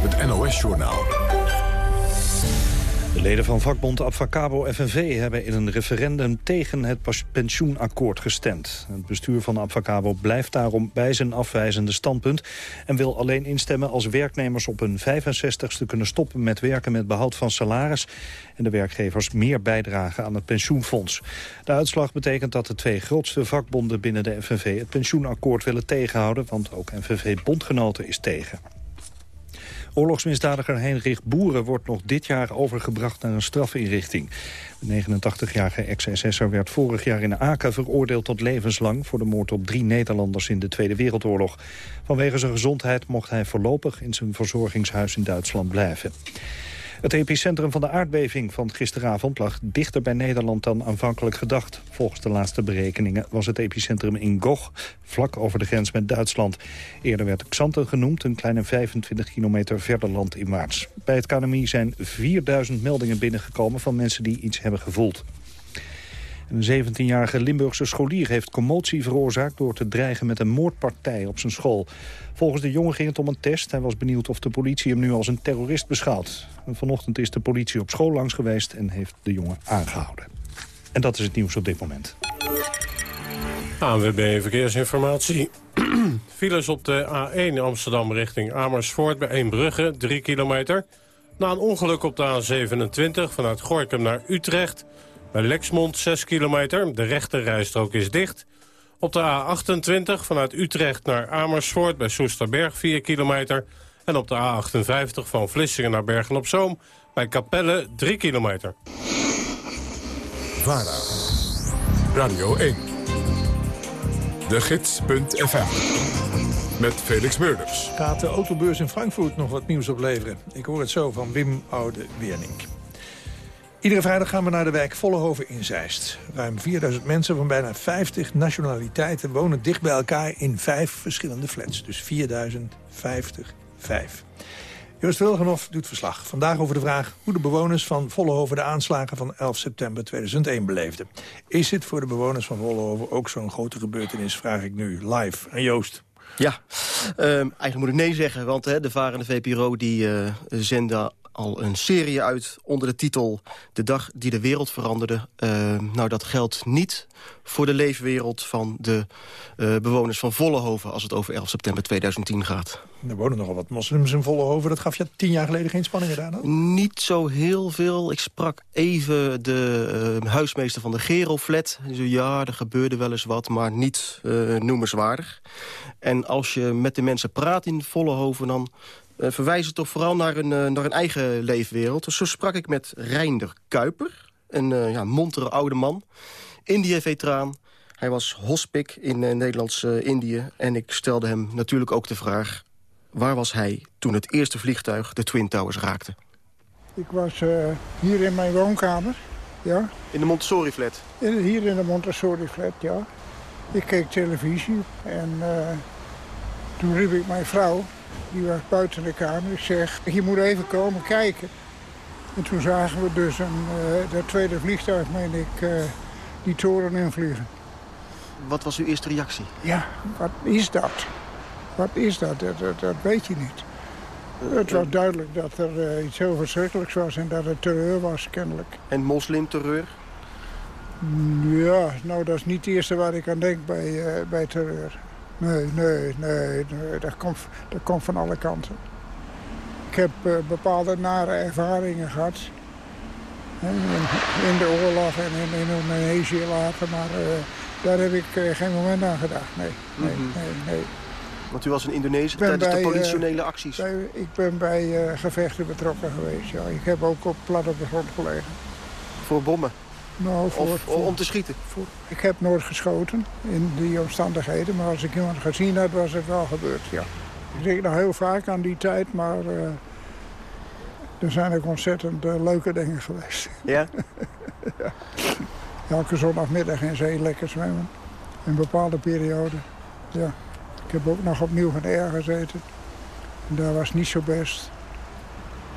het NOS-journaal. De leden van vakbond Abfacabo FNV hebben in een referendum tegen het pensioenakkoord gestemd. Het bestuur van Abfacabo blijft daarom bij zijn afwijzende standpunt... en wil alleen instemmen als werknemers op hun 65ste kunnen stoppen met werken met behoud van salaris... en de werkgevers meer bijdragen aan het pensioenfonds. De uitslag betekent dat de twee grootste vakbonden binnen de FNV het pensioenakkoord willen tegenhouden... want ook FNV-bondgenoten is tegen. Oorlogsmisdadiger Heinrich Boeren wordt nog dit jaar overgebracht naar een strafinrichting. De 89-jarige ex-SS'er werd vorig jaar in Aken veroordeeld tot levenslang... voor de moord op drie Nederlanders in de Tweede Wereldoorlog. Vanwege zijn gezondheid mocht hij voorlopig in zijn verzorgingshuis in Duitsland blijven. Het epicentrum van de aardbeving van gisteravond lag dichter bij Nederland dan aanvankelijk gedacht. Volgens de laatste berekeningen was het epicentrum in Goch, vlak over de grens met Duitsland. Eerder werd Xanten genoemd, een kleine 25 kilometer verder landinwaarts. Bij het KNMI zijn 4000 meldingen binnengekomen van mensen die iets hebben gevoeld. Een 17-jarige Limburgse scholier heeft commotie veroorzaakt... door te dreigen met een moordpartij op zijn school. Volgens de jongen ging het om een test. Hij was benieuwd of de politie hem nu als een terrorist beschouwt. vanochtend is de politie op school langs geweest... en heeft de jongen aangehouden. En dat is het nieuws op dit moment. ANWB Verkeersinformatie. Files op de A1 Amsterdam richting Amersfoort bij Eembrugge, 3 kilometer. Na een ongeluk op de A27 vanuit Gorkum naar Utrecht... bij Lexmond, 6 kilometer. De rechte rijstrook is dicht. Op de A28 vanuit Utrecht naar Amersfoort bij Soesterberg, 4 kilometer. En op de A58 van Vlissingen naar Bergen-op-Zoom bij Capelle, 3 kilometer. VARA, Radio 1, de gids.fm, met Felix Meurders. Gaat de autobeurs in Frankfurt nog wat nieuws opleveren? Ik hoor het zo van Wim Oude-Wernink. Iedere vrijdag gaan we naar de wijk Vollehoven in Zeist. Ruim 4000 mensen van bijna 50 nationaliteiten wonen dicht bij elkaar in vijf verschillende flats. Dus 4050, 5. Joost Wilgenhoff doet verslag. Vandaag over de vraag hoe de bewoners van Vollehoven de aanslagen van 11 september 2001 beleefden. Is het voor de bewoners van Vollehoven ook zo'n grote gebeurtenis, vraag ik nu live aan Joost. Ja, um, eigenlijk moet ik nee zeggen, want hè, de VAR en de VPRO die uh, zenden al een serie uit onder de titel... De dag die de wereld veranderde. Uh, nou, dat geldt niet voor de leefwereld van de uh, bewoners van Vollehoven... als het over 11 september 2010 gaat. Er wonen nogal wat moslims in Vollehoven. Dat gaf je tien jaar geleden geen spanningen dan? Niet zo heel veel. Ik sprak even de uh, huismeester van de Geroflat. Ja, er gebeurde wel eens wat, maar niet noemenswaardig. En als je met de mensen praat in Vollehoven... dan uh, verwijzen toch vooral naar een, uh, naar een eigen leefwereld. Dus zo sprak ik met Reinder Kuiper, een uh, ja, montere oude man. Indië-veteraan. Hij was hospik in Nederlands-Indië. en ik stelde hem natuurlijk ook de vraag... waar was hij toen het eerste vliegtuig de Twin Towers raakte? Ik was hier in mijn woonkamer, ja. In de Montessori-flat? Hier in de Montessori-flat, ja. Ik keek televisie en toen riep ik mijn vrouw die was buiten de kamer. Ik zeg, je moet even komen kijken. En toen zagen we dus een, uh, dat tweede vliegtuig, meen ik, uh, die toren invliegen. Wat was uw eerste reactie? Ja, wat is dat? Wat is dat? Dat, dat, dat weet je niet. Het was duidelijk dat er uh, iets heel verschrikkelijks was en dat het terreur was, kennelijk. En moslimterreur? Ja, nou dat is niet het eerste waar ik aan denk bij, bij terreur. Nee, nee, nee, nee. Dat, komt, dat komt van alle kanten. Ik heb uh, bepaalde nare ervaringen gehad. In, in, de oorlog en in, in Indonesië later, maar uh, daar heb ik uh, geen moment aan gedacht. Nee, nee, mm -hmm. nee, nee. Want u was in Indonesië tijdens bij, de politionele acties? Bij, ik ben bij gevechten betrokken geweest, ja. Ik heb ook op plat op de grond gelegen. Voor bommen? Nou, voor, of voor, om te schieten? Voor, ik heb nooit geschoten in die omstandigheden. Maar als ik iemand gezien had, was het wel gebeurd, ja. Ik denk nog heel vaak aan die tijd, maar... Uh, er zijn ook ontzettend uh, leuke dingen geweest. Ja? ja? Elke zondagmiddag in zee lekker zwemmen. In bepaalde perioden, ja. Ik heb ook nog opnieuw van Air gezeten. En daar was niet zo best.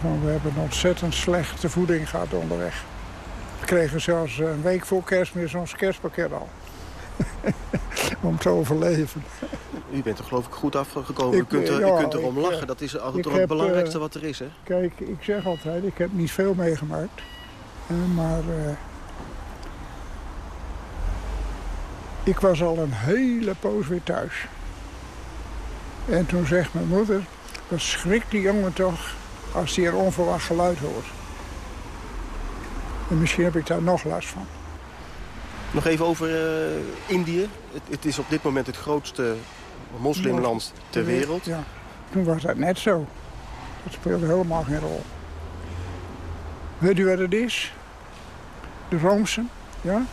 Want we hebben een ontzettend slechte voeding gehad onderweg. We kregen zelfs een week voor kerstmis ons kerstpakket al. Om te overleven. U bent er geloof ik goed afgekomen. Ik, u, kunt er, ja, u kunt erom ik, lachen. Dat is toch het belangrijkste wat er is, hè? Kijk, ik zeg altijd, ik heb niet veel meegemaakt. Maar uh, ik was al een hele poos weer thuis. En toen zegt mijn moeder, wat schrikt die jongen toch als hij een onverwacht geluid hoort. En misschien heb ik daar nog last van. Nog even over uh, Indië. Het, het, is op dit moment het grootste moslimland ter wereld. Ja, toen was dat net zo. Dat speelde helemaal geen rol. Weet u wat het is? De Roomsen, ja?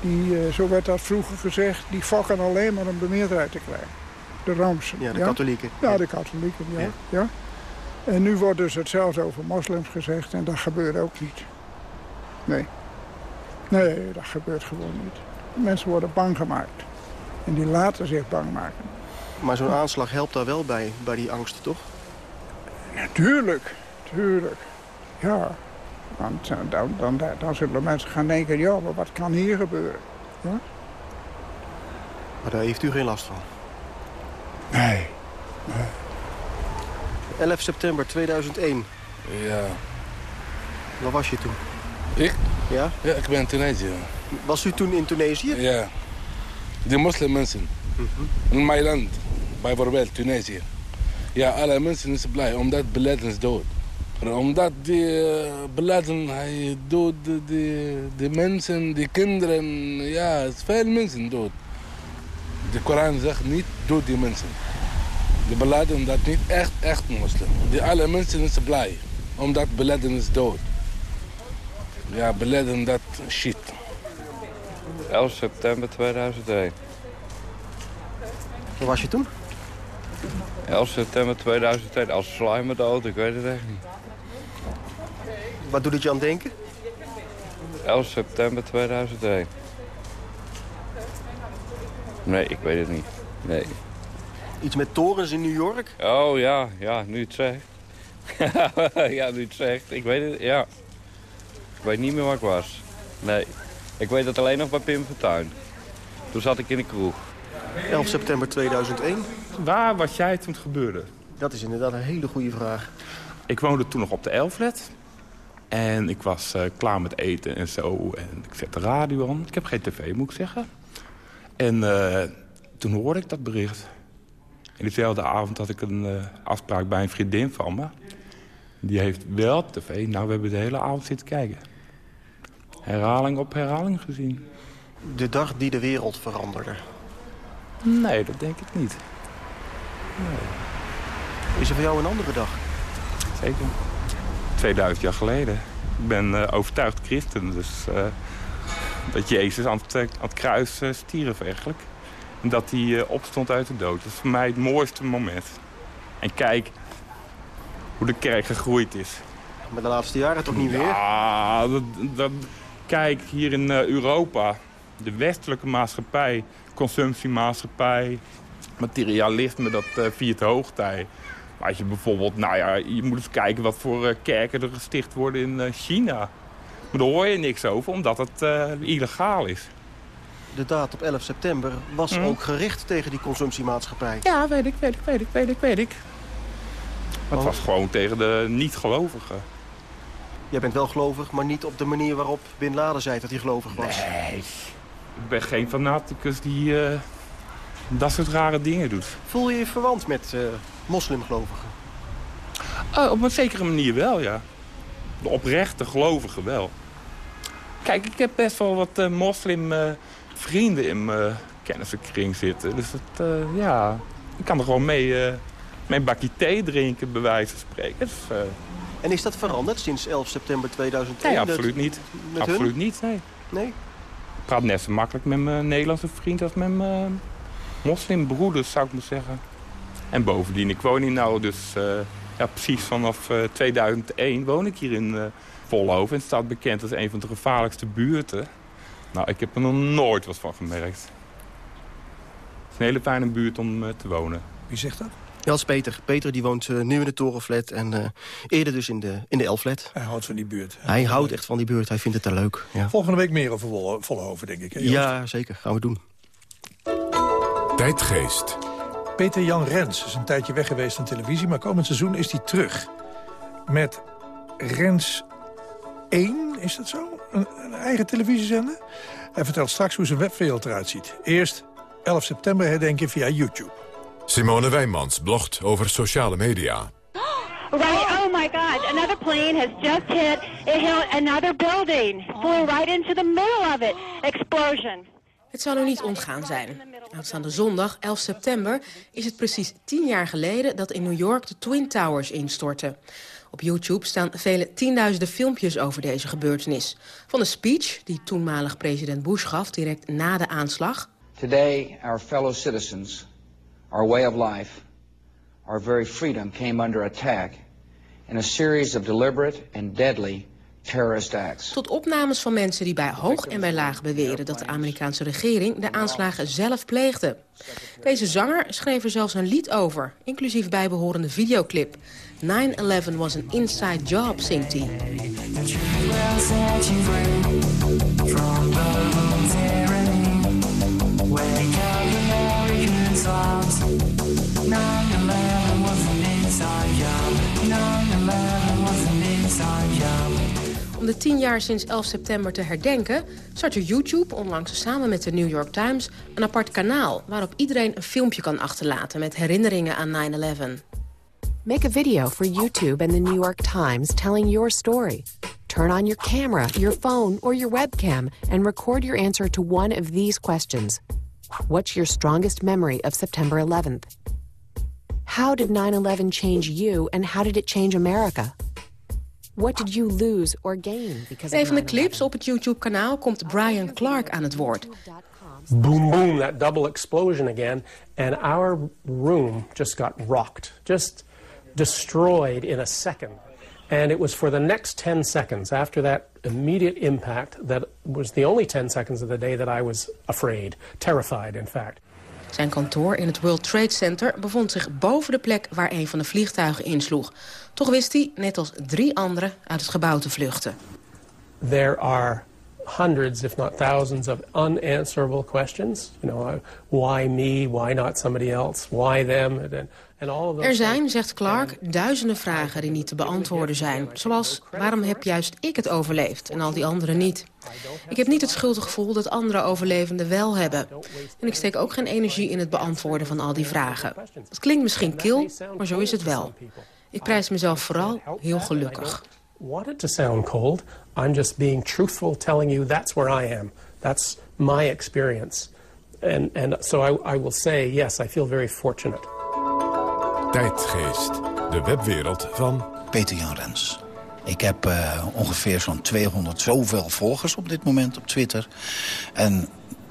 Die, uh, zo werd dat vroeger gezegd, die fokken alleen maar om de meerderheid te krijgen. De Roomsen. Ja, de katholieken. Ja, de katholieken, ja. ja. ja. En nu wordt dus hetzelfde over moslims gezegd en dat gebeurt ook niet. Nee. Nee, dat gebeurt gewoon niet. Mensen worden bang gemaakt. En die laten zich bang maken. Maar zo'n aanslag helpt daar wel bij, bij die angst, toch? Natuurlijk, tuurlijk. Ja. Want dan, dan, dan zullen mensen gaan denken, ja, maar wat kan hier gebeuren? Ja? Maar daar heeft u geen last van? Nee. nee. 11 september 2001. Ja. Waar was je toen? Ik? Ja? Ja, ik ben in Tunesië. Was u toen in Tunesië? Ja. De moslimmensen. In mijn land, bijvoorbeeld Tunesië. Ja, alle mensen zijn blij, omdat Beladen is dood. Omdat die uh, Beladen, hij dood de, de, de mensen, de kinderen, ja, veel mensen dood. De Koran zegt niet, dood die mensen. De Beladen dat niet echt, echt moslim. Die alle mensen zijn blij, omdat Beladen is dood. Ja, Beladen dat shit. 11 september 2001. Waar was je toen? 11 september 2001, als slime dood, ik weet het echt niet. Wat doet het je aan denken? 11 september 2001. Nee, ik weet het niet. Nee. Iets met torens in New York? Oh ja, ja, nu het zegt. ja, nu het zegt. Ik weet het, ja. Ik weet niet meer waar ik was. Nee. Ik weet het alleen nog bij Pim Fortuyn. Toen zat ik in de kroeg. 11 september 2001. Waar was jij toen het gebeurde? Dat is inderdaad een hele goede vraag. Ik woonde toen nog op de Elflet. En ik was uh, klaar met eten en zo. En ik zet de radio aan. Ik heb geen tv, moet ik zeggen. En uh, toen hoorde ik dat bericht. En diezelfde avond had ik een uh, afspraak bij een vriendin van me. Die heeft wel tv. Nou, we hebben de hele avond zitten kijken. Herhaling op herhaling gezien. De dag die de wereld veranderde. Nee, dat denk ik niet. Nee. Is er voor jou een andere dag? Zeker. 2000 jaar geleden. Ik ben uh, overtuigd christen, dus uh, dat Jezus aan het, aan het kruis uh, stierf eigenlijk. En dat hij opstond uit de dood. Dat is voor mij het mooiste moment. En kijk hoe de kerk gegroeid is. Maar de laatste jaren toch niet meer? Ja, dat, dat, kijk, hier in Europa, de westelijke maatschappij, consumptiemaatschappij, materialisme, dat uh, viert hoogtij. Maar als je bijvoorbeeld, nou ja, je moet eens kijken wat voor uh, kerken er gesticht worden in China. Maar daar hoor je niks over, omdat het illegaal is. De daad op 11 september was Mm. ook gericht tegen die consumptiemaatschappij. Ja, weet ik, weet ik, weet ik, weet ik, weet ik. Maar het was gewoon tegen de niet-gelovigen. Jij bent wel gelovig, maar niet op de manier waarop Bin Laden zei dat hij gelovig was. Nee, ik ben geen fanaticus die eh, dat soort rare dingen doet. Voel je je verwant met eh, moslimgelovigen? Oh, op een zekere manier wel, ja. De oprechte gelovigen wel. Kijk, ik heb best wel wat eh, moslimvrienden in mijn kennissenkring zitten. Dus het, eh, ja, ik kan er gewoon mee, eh een bakje thee drinken, bij wijze van spreken. Dus, eh, En is dat veranderd sinds 11 september 2001? nee, absoluut niet. met absoluut hun? niet, nee. Nee? Ik praat net zo makkelijk met mijn Nederlandse vriend als met mijn moslimbroeders, zou ik maar zeggen. En bovendien, ik woon hier nou dus eh, ja, precies vanaf eh, 2001 woon ik hier in eh Volhoven. En het staat bekend als een van de gevaarlijkste buurten. Nou, ik heb er nog nooit wat van gemerkt. Het is een hele fijne buurt om eh, te wonen. Wie zegt dat? Ja, dat is Peter. Peter die woont eh, nu in de Torenflat en eh, eerder dus in de, in de Elflet. Hij houdt van die buurt. Hij houdt echt van die buurt, hij vindt het daar leuk. Ja, Volgende week meer over Wolle- Vollenhoven, denk ik. hè, ja zeker. Gaan we doen. Tijdgeest. Peter Jan Rens is een tijdje weg geweest van televisie... maar komend seizoen is hij terug. Met Rens 1, is dat zo? Een, een eigen televisiezender? Hij vertelt straks hoe zijn webwereld eruit ziet. Eerst 11 september herdenken via YouTube. Simone Wijmans blogt over sociale media. Right. Oh my God! Another plane has just hit. It hit another building. Flew right into the middle of it. Explosion. Het zal u niet ontgaan zijn. Aanstaande zondag, 11 september, is het precies tien jaar geleden dat in New York de Twin Towers instortten. Op YouTube staan vele tienduizenden filmpjes over deze gebeurtenis. Van de speech die toenmalig president Bush gaf direct na de aanslag... Today, our fellow citizens, our way of life, our very freedom came under attack in a series of deliberate and deadly terrorist acts. tot opnames van mensen die bij hoog en bij laag beweren... dat de Amerikaanse regering de aanslagen zelf pleegde. Deze zanger schreef er zelfs een lied over, inclusief bijbehorende videoclip. 9-11 was an inside job, zingt hij. Om de tien jaar sinds 11 september te herdenken... startte YouTube onlangs samen met de New York Times een apart kanaal... waarop iedereen een filmpje kan achterlaten met herinneringen aan 9-11. Make a video for YouTube and the New York Times telling your story. Turn on your camera, your phone, or your webcam and record your answer to one of these questions. What's your strongest memory of September 11th? How did 9-11 change you and how did it change America? What did you lose or gain because In een of van de 9/11? clips op het YouTube-kanaal komt Brian Clark aan het woord. boom, boom, that double explosion again, and our room just got rocked, just destroyed in a second. And it was for the next 10 seconds after that immediate impact that was the only 10 seconds of the day that I was afraid, terrified, in fact. Zijn kantoor in het World Trade Center bevond zich boven de plek waar een van de vliegtuigen insloeg. Toch wist hij, net als drie anderen, uit het gebouw te vluchten. There are hundreds, if not thousands, of unanswerable questions. You know, uh, why me? Why not somebody else? Why them? And, and all of those Er zijn, zegt Clark, duizenden vragen die niet te beantwoorden zijn. Zoals, waarom heb juist ik het overleefd en al die anderen niet? Ik heb niet het schuldgevoel dat andere overlevenden wel hebben. En ik steek ook geen energie in het beantwoorden van al die vragen. Het klinkt misschien kil, maar zo is het wel. Ik prijs mezelf vooral heel gelukkig. want it to sound cold. I'm just being truthful, telling you that's where I am. That's my experience. And, and so I, I will say, yes, I feel very fortunate. Tijdgeest, de webwereld van... Peter Jan Rens. Ik heb eh, ongeveer zo'n 200 zoveel volgers op dit moment op Twitter. En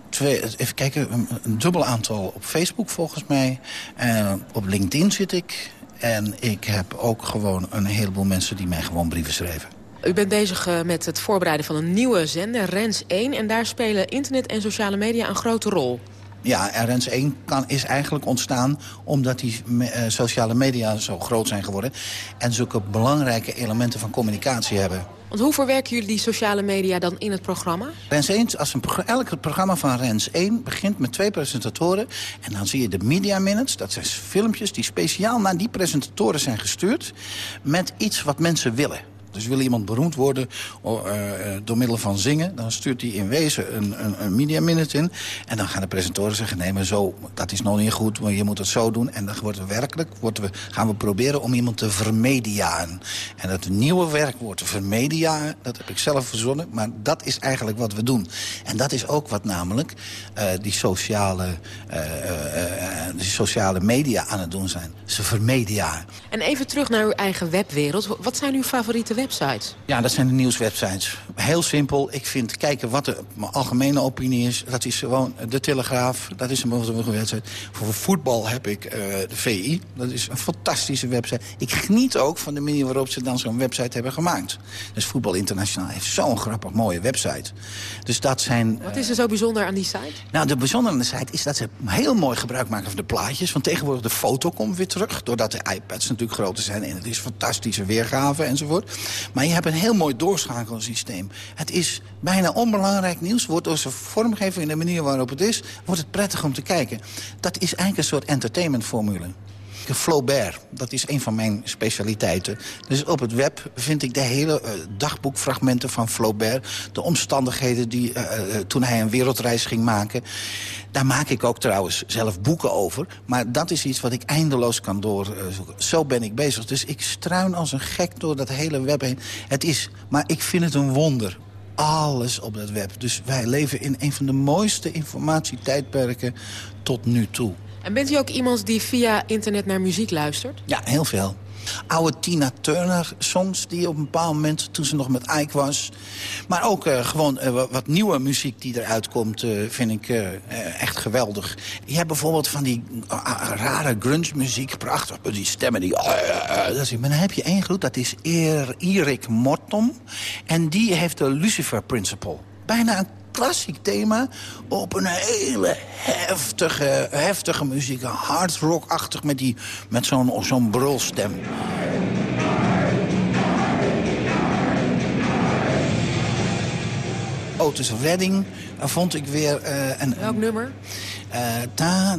twee, even kijken, een, een dubbel aantal op Facebook volgens mij. En op LinkedIn zit ik. En ik heb ook gewoon een heleboel mensen die mij gewoon brieven schrijven. U bent bezig eh, met het voorbereiden van een nieuwe zender, Rens 1. En daar spelen internet en sociale media een grote rol. Ja, RNS 1 kan, is eigenlijk ontstaan omdat die me- eh, sociale media zo groot zijn geworden. En zulke belangrijke elementen van communicatie hebben. Want hoe verwerken jullie die sociale media dan in het programma? Rens 1, als een progr- elk programma van Rens 1 begint met twee presentatoren. En dan zie je de Media Minutes. Dat zijn filmpjes die speciaal naar die presentatoren zijn gestuurd. Met iets wat mensen willen. Dus wil iemand beroemd worden eh, eh, door middel van zingen... dan stuurt hij in wezen een, een, een media minute in. En dan gaan de presentatoren zeggen... nee, maar zo, dat is nog niet goed, maar je moet het zo doen. En dan wordt het werkelijk, we, gaan we proberen om iemand te vermediaan. En dat nieuwe werkwoord, vermediaan, dat heb ik zelf verzonnen. Maar dat is eigenlijk wat we doen. En dat is ook wat namelijk eh, die, sociale, die sociale media aan het doen zijn. Ze vermediaan. En even terug naar uw eigen webwereld. Wat zijn uw favoriete Ja, dat zijn de nieuwswebsites. Heel simpel. Ik vind kijken wat de algemene opinie is. Dat is gewoon de Telegraaf. Dat is een een website. Voor voetbal heb ik eh, de VI. Dat is een fantastische website. Ik geniet ook van de manier waarop ze dan zo'n website hebben gemaakt. Dus Voetbal Internationaal heeft zo'n grappig mooie website. Dus dat zijn... Wat is er zo bijzonder aan die site? Nou, de bijzondere aan de site is dat ze heel mooi gebruik maken van de plaatjes. Want tegenwoordig de foto komt weer terug. Doordat de iPads natuurlijk groter zijn. En het is fantastische weergave enzovoort. Maar je hebt een heel mooi doorschakelingssysteem. Het is bijna onbelangrijk nieuws. Wordt door zijn vormgeving en de manier waarop het is... wordt het prettig om te kijken. Dat is eigenlijk een soort entertainmentformule. Flaubert, dat is een van mijn specialiteiten. Dus op het web vind ik de hele eh, dagboekfragmenten van Flaubert. De omstandigheden die eh, eh, toen hij een wereldreis ging maken. Daar maak ik ook trouwens zelf boeken over. Maar dat is iets wat ik eindeloos kan doorzoeken. Zo ben ik bezig. Dus ik struin als een gek door dat hele web heen. Het is, maar ik vind het een wonder alles op dat web. Dus wij leven in een van de mooiste informatietijdperken tot nu toe. En bent u ook iemand die via internet naar muziek luistert? Ja, heel veel. Oude Tina Turner songs die op een bepaald moment, toen ze nog met Ike was. Maar ook uh, gewoon uh, wat, nieuwe muziek die eruit komt, uh, vind ik echt geweldig. Je hebt bijvoorbeeld van die rare grunge muziek, prachtig. Die stemmen die... dat is, maar dan heb je één groep, dat is Erik Mortom. En die heeft de Lucifer Principle. Bijna een klassiek thema op een hele heftige, heftige muziek. Hard rock-achtig met, die, met zo'n zo'n brulstem. Otis Redding vond ik weer... Uh, een, Welk nummer? Eh, ta,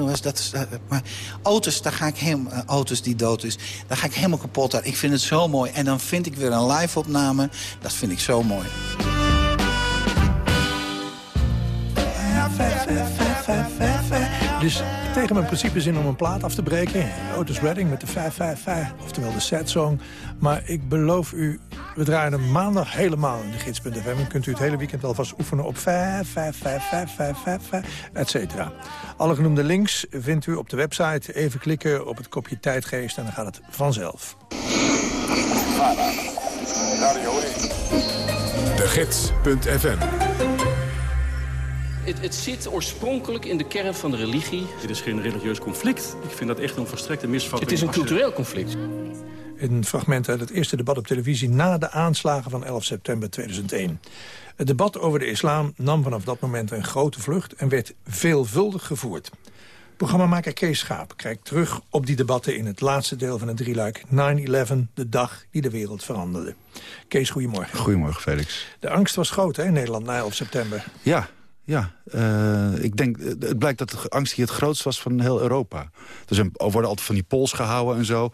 was dat, eh, auto's, daar ga ik helemaal, eh, auto's die dood is, daar ga ik helemaal kapot aan. Ik vind het zo mooi. En dan vind ik weer een live-opname. Dat vind ik zo mooi. Dus tegen mijn principe zin om een plaat af te breken. autos Redding met de 555, oftewel de sad song. Maar ik beloof u, we draaien hem maandag helemaal in de gids.fm. En kunt u het hele weekend alvast oefenen op 55555, et cetera. Alle genoemde links vindt u op de website. Even klikken op het kopje tijdgeest en dan gaat het vanzelf. De Gids.fm het, het, zit oorspronkelijk in de kern van de religie. Dit is geen religieus conflict. Ik vind dat echt een verstrekte misvatting. Het is een cultureel conflict. Een fragment uit het eerste debat op televisie... na de aanslagen van 11 september 2001. Het debat over de islam nam vanaf dat moment een grote vlucht... en werd veelvuldig gevoerd. Programmamaker Kees Schaap kijkt terug op die debatten... in het laatste deel van het drieluik 9-11, de dag die de wereld veranderde. Kees, goedemorgen. Goedemorgen, Felix. De angst was groot hè, in Nederland na 11 september. Ja, ja, uh, ik denk, het blijkt dat de angst hier het grootst was van heel Europa. Dus er worden altijd van die pols gehouden en zo.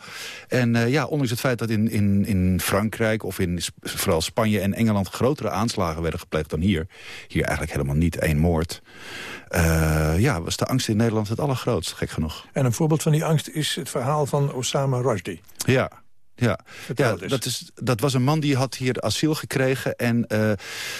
En uh, ja, ondanks het feit dat in, in, in Frankrijk of in vooral Spanje en Engeland... grotere aanslagen werden gepleegd dan hier. Hier eigenlijk helemaal niet één moord. Uh, ja, was de angst in Nederland het allergrootst, gek genoeg. En een voorbeeld van die angst is het verhaal van Osama Rushdie. Ja, ja, ja dat, is, dat was een man die had hier asiel gekregen. En uh,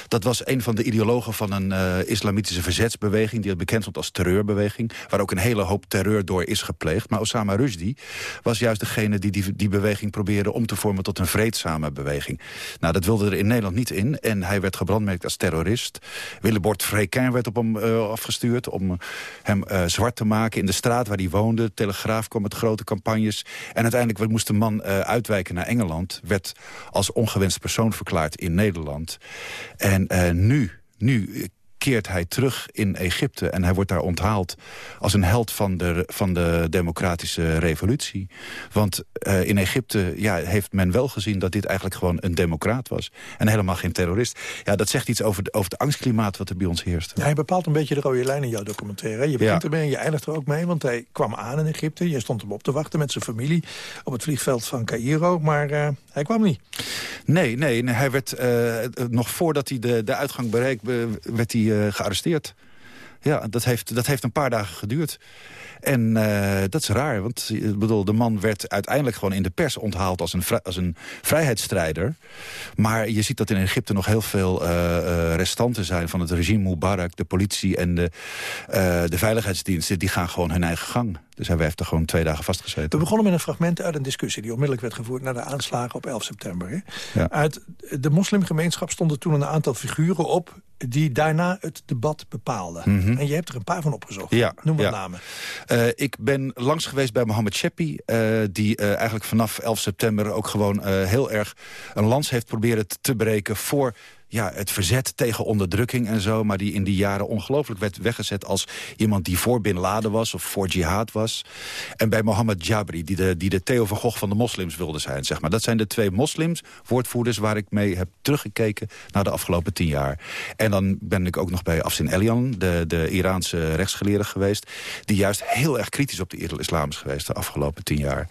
dat was een van de ideologen van een uh, islamitische verzetsbeweging... die bekend stond als terreurbeweging. Waar ook een hele hoop terreur door is gepleegd. Maar Osama Rushdie was juist degene die die, die beweging probeerde... om te vormen tot een vreedzame beweging. Nou, dat wilde er in Nederland niet in. En hij werd gebrandmerkt als terrorist. Willebord Frequin werd op hem uh, afgestuurd... om hem zwart te maken in de straat waar hij woonde. Telegraaf kwam met grote campagnes. En uiteindelijk moest de man uit uitwijken naar Engeland... werd als ongewenst persoon verklaard in Nederland. En uh, nu, nu keert hij terug in Egypte. En hij wordt daar onthaald als een held van de, van de democratische revolutie. Want uh, in Egypte ja, heeft men wel gezien dat dit eigenlijk gewoon een democraat was. En helemaal geen terrorist. Ja, dat zegt iets over, de, over het angstklimaat wat er bij ons heerst. Ja, hij bepaalt een beetje de rode lijn in jouw documentaire. Je begint ja. ermee en je eindigt er ook mee. Want hij kwam aan in Egypte. Je stond hem op te wachten met zijn familie op het vliegveld van Cairo. Maar uh, hij kwam niet. Nee, nee, nee hij werd uh, nog voordat hij de, de uitgang bereikte, werd hij uh, gearresteerd. Ja, dat heeft, dat heeft een paar dagen geduurd. En uh, dat is raar, want ik bedoel, de man werd uiteindelijk gewoon in de pers onthaald als een, als een vrijheidsstrijder. Maar je ziet dat in Egypte nog heel veel restanten zijn van het regime Mubarak. De politie en de, de veiligheidsdiensten, die gaan gewoon hun eigen gang. Dus hij heeft er gewoon twee dagen vastgezeten. We begonnen met een fragment uit een discussie... die onmiddellijk werd gevoerd na de aanslagen op 11 september. Hè? Ja. Uit de moslimgemeenschap stonden toen een aantal figuren op... die daarna het debat bepaalden. Mm -hmm. En je hebt er een paar van opgezocht. Ja, Noem wat ja. namen. Uh, ik ben langs geweest bij Mohammed Shepi... Uh, die uh, eigenlijk vanaf 11 september ook gewoon heel erg een lans heeft proberen te breken... voor ja, het verzet tegen onderdrukking en zo... maar die in die jaren ongelooflijk werd weggezet als iemand die voor Bin Laden was... of voor jihad was. En bij Mohammed Jabri, die de, die de Theo van Gogh van de moslims wilde zijn. Zeg maar. Dat zijn de twee moslims, woordvoerders... waar ik mee heb teruggekeken naar de afgelopen tien jaar. En dan ben ik ook nog bij Afsin Elian, de, de Iraanse rechtsgeleerde geweest... die juist heel erg kritisch op de islam is geweest de afgelopen tien jaar.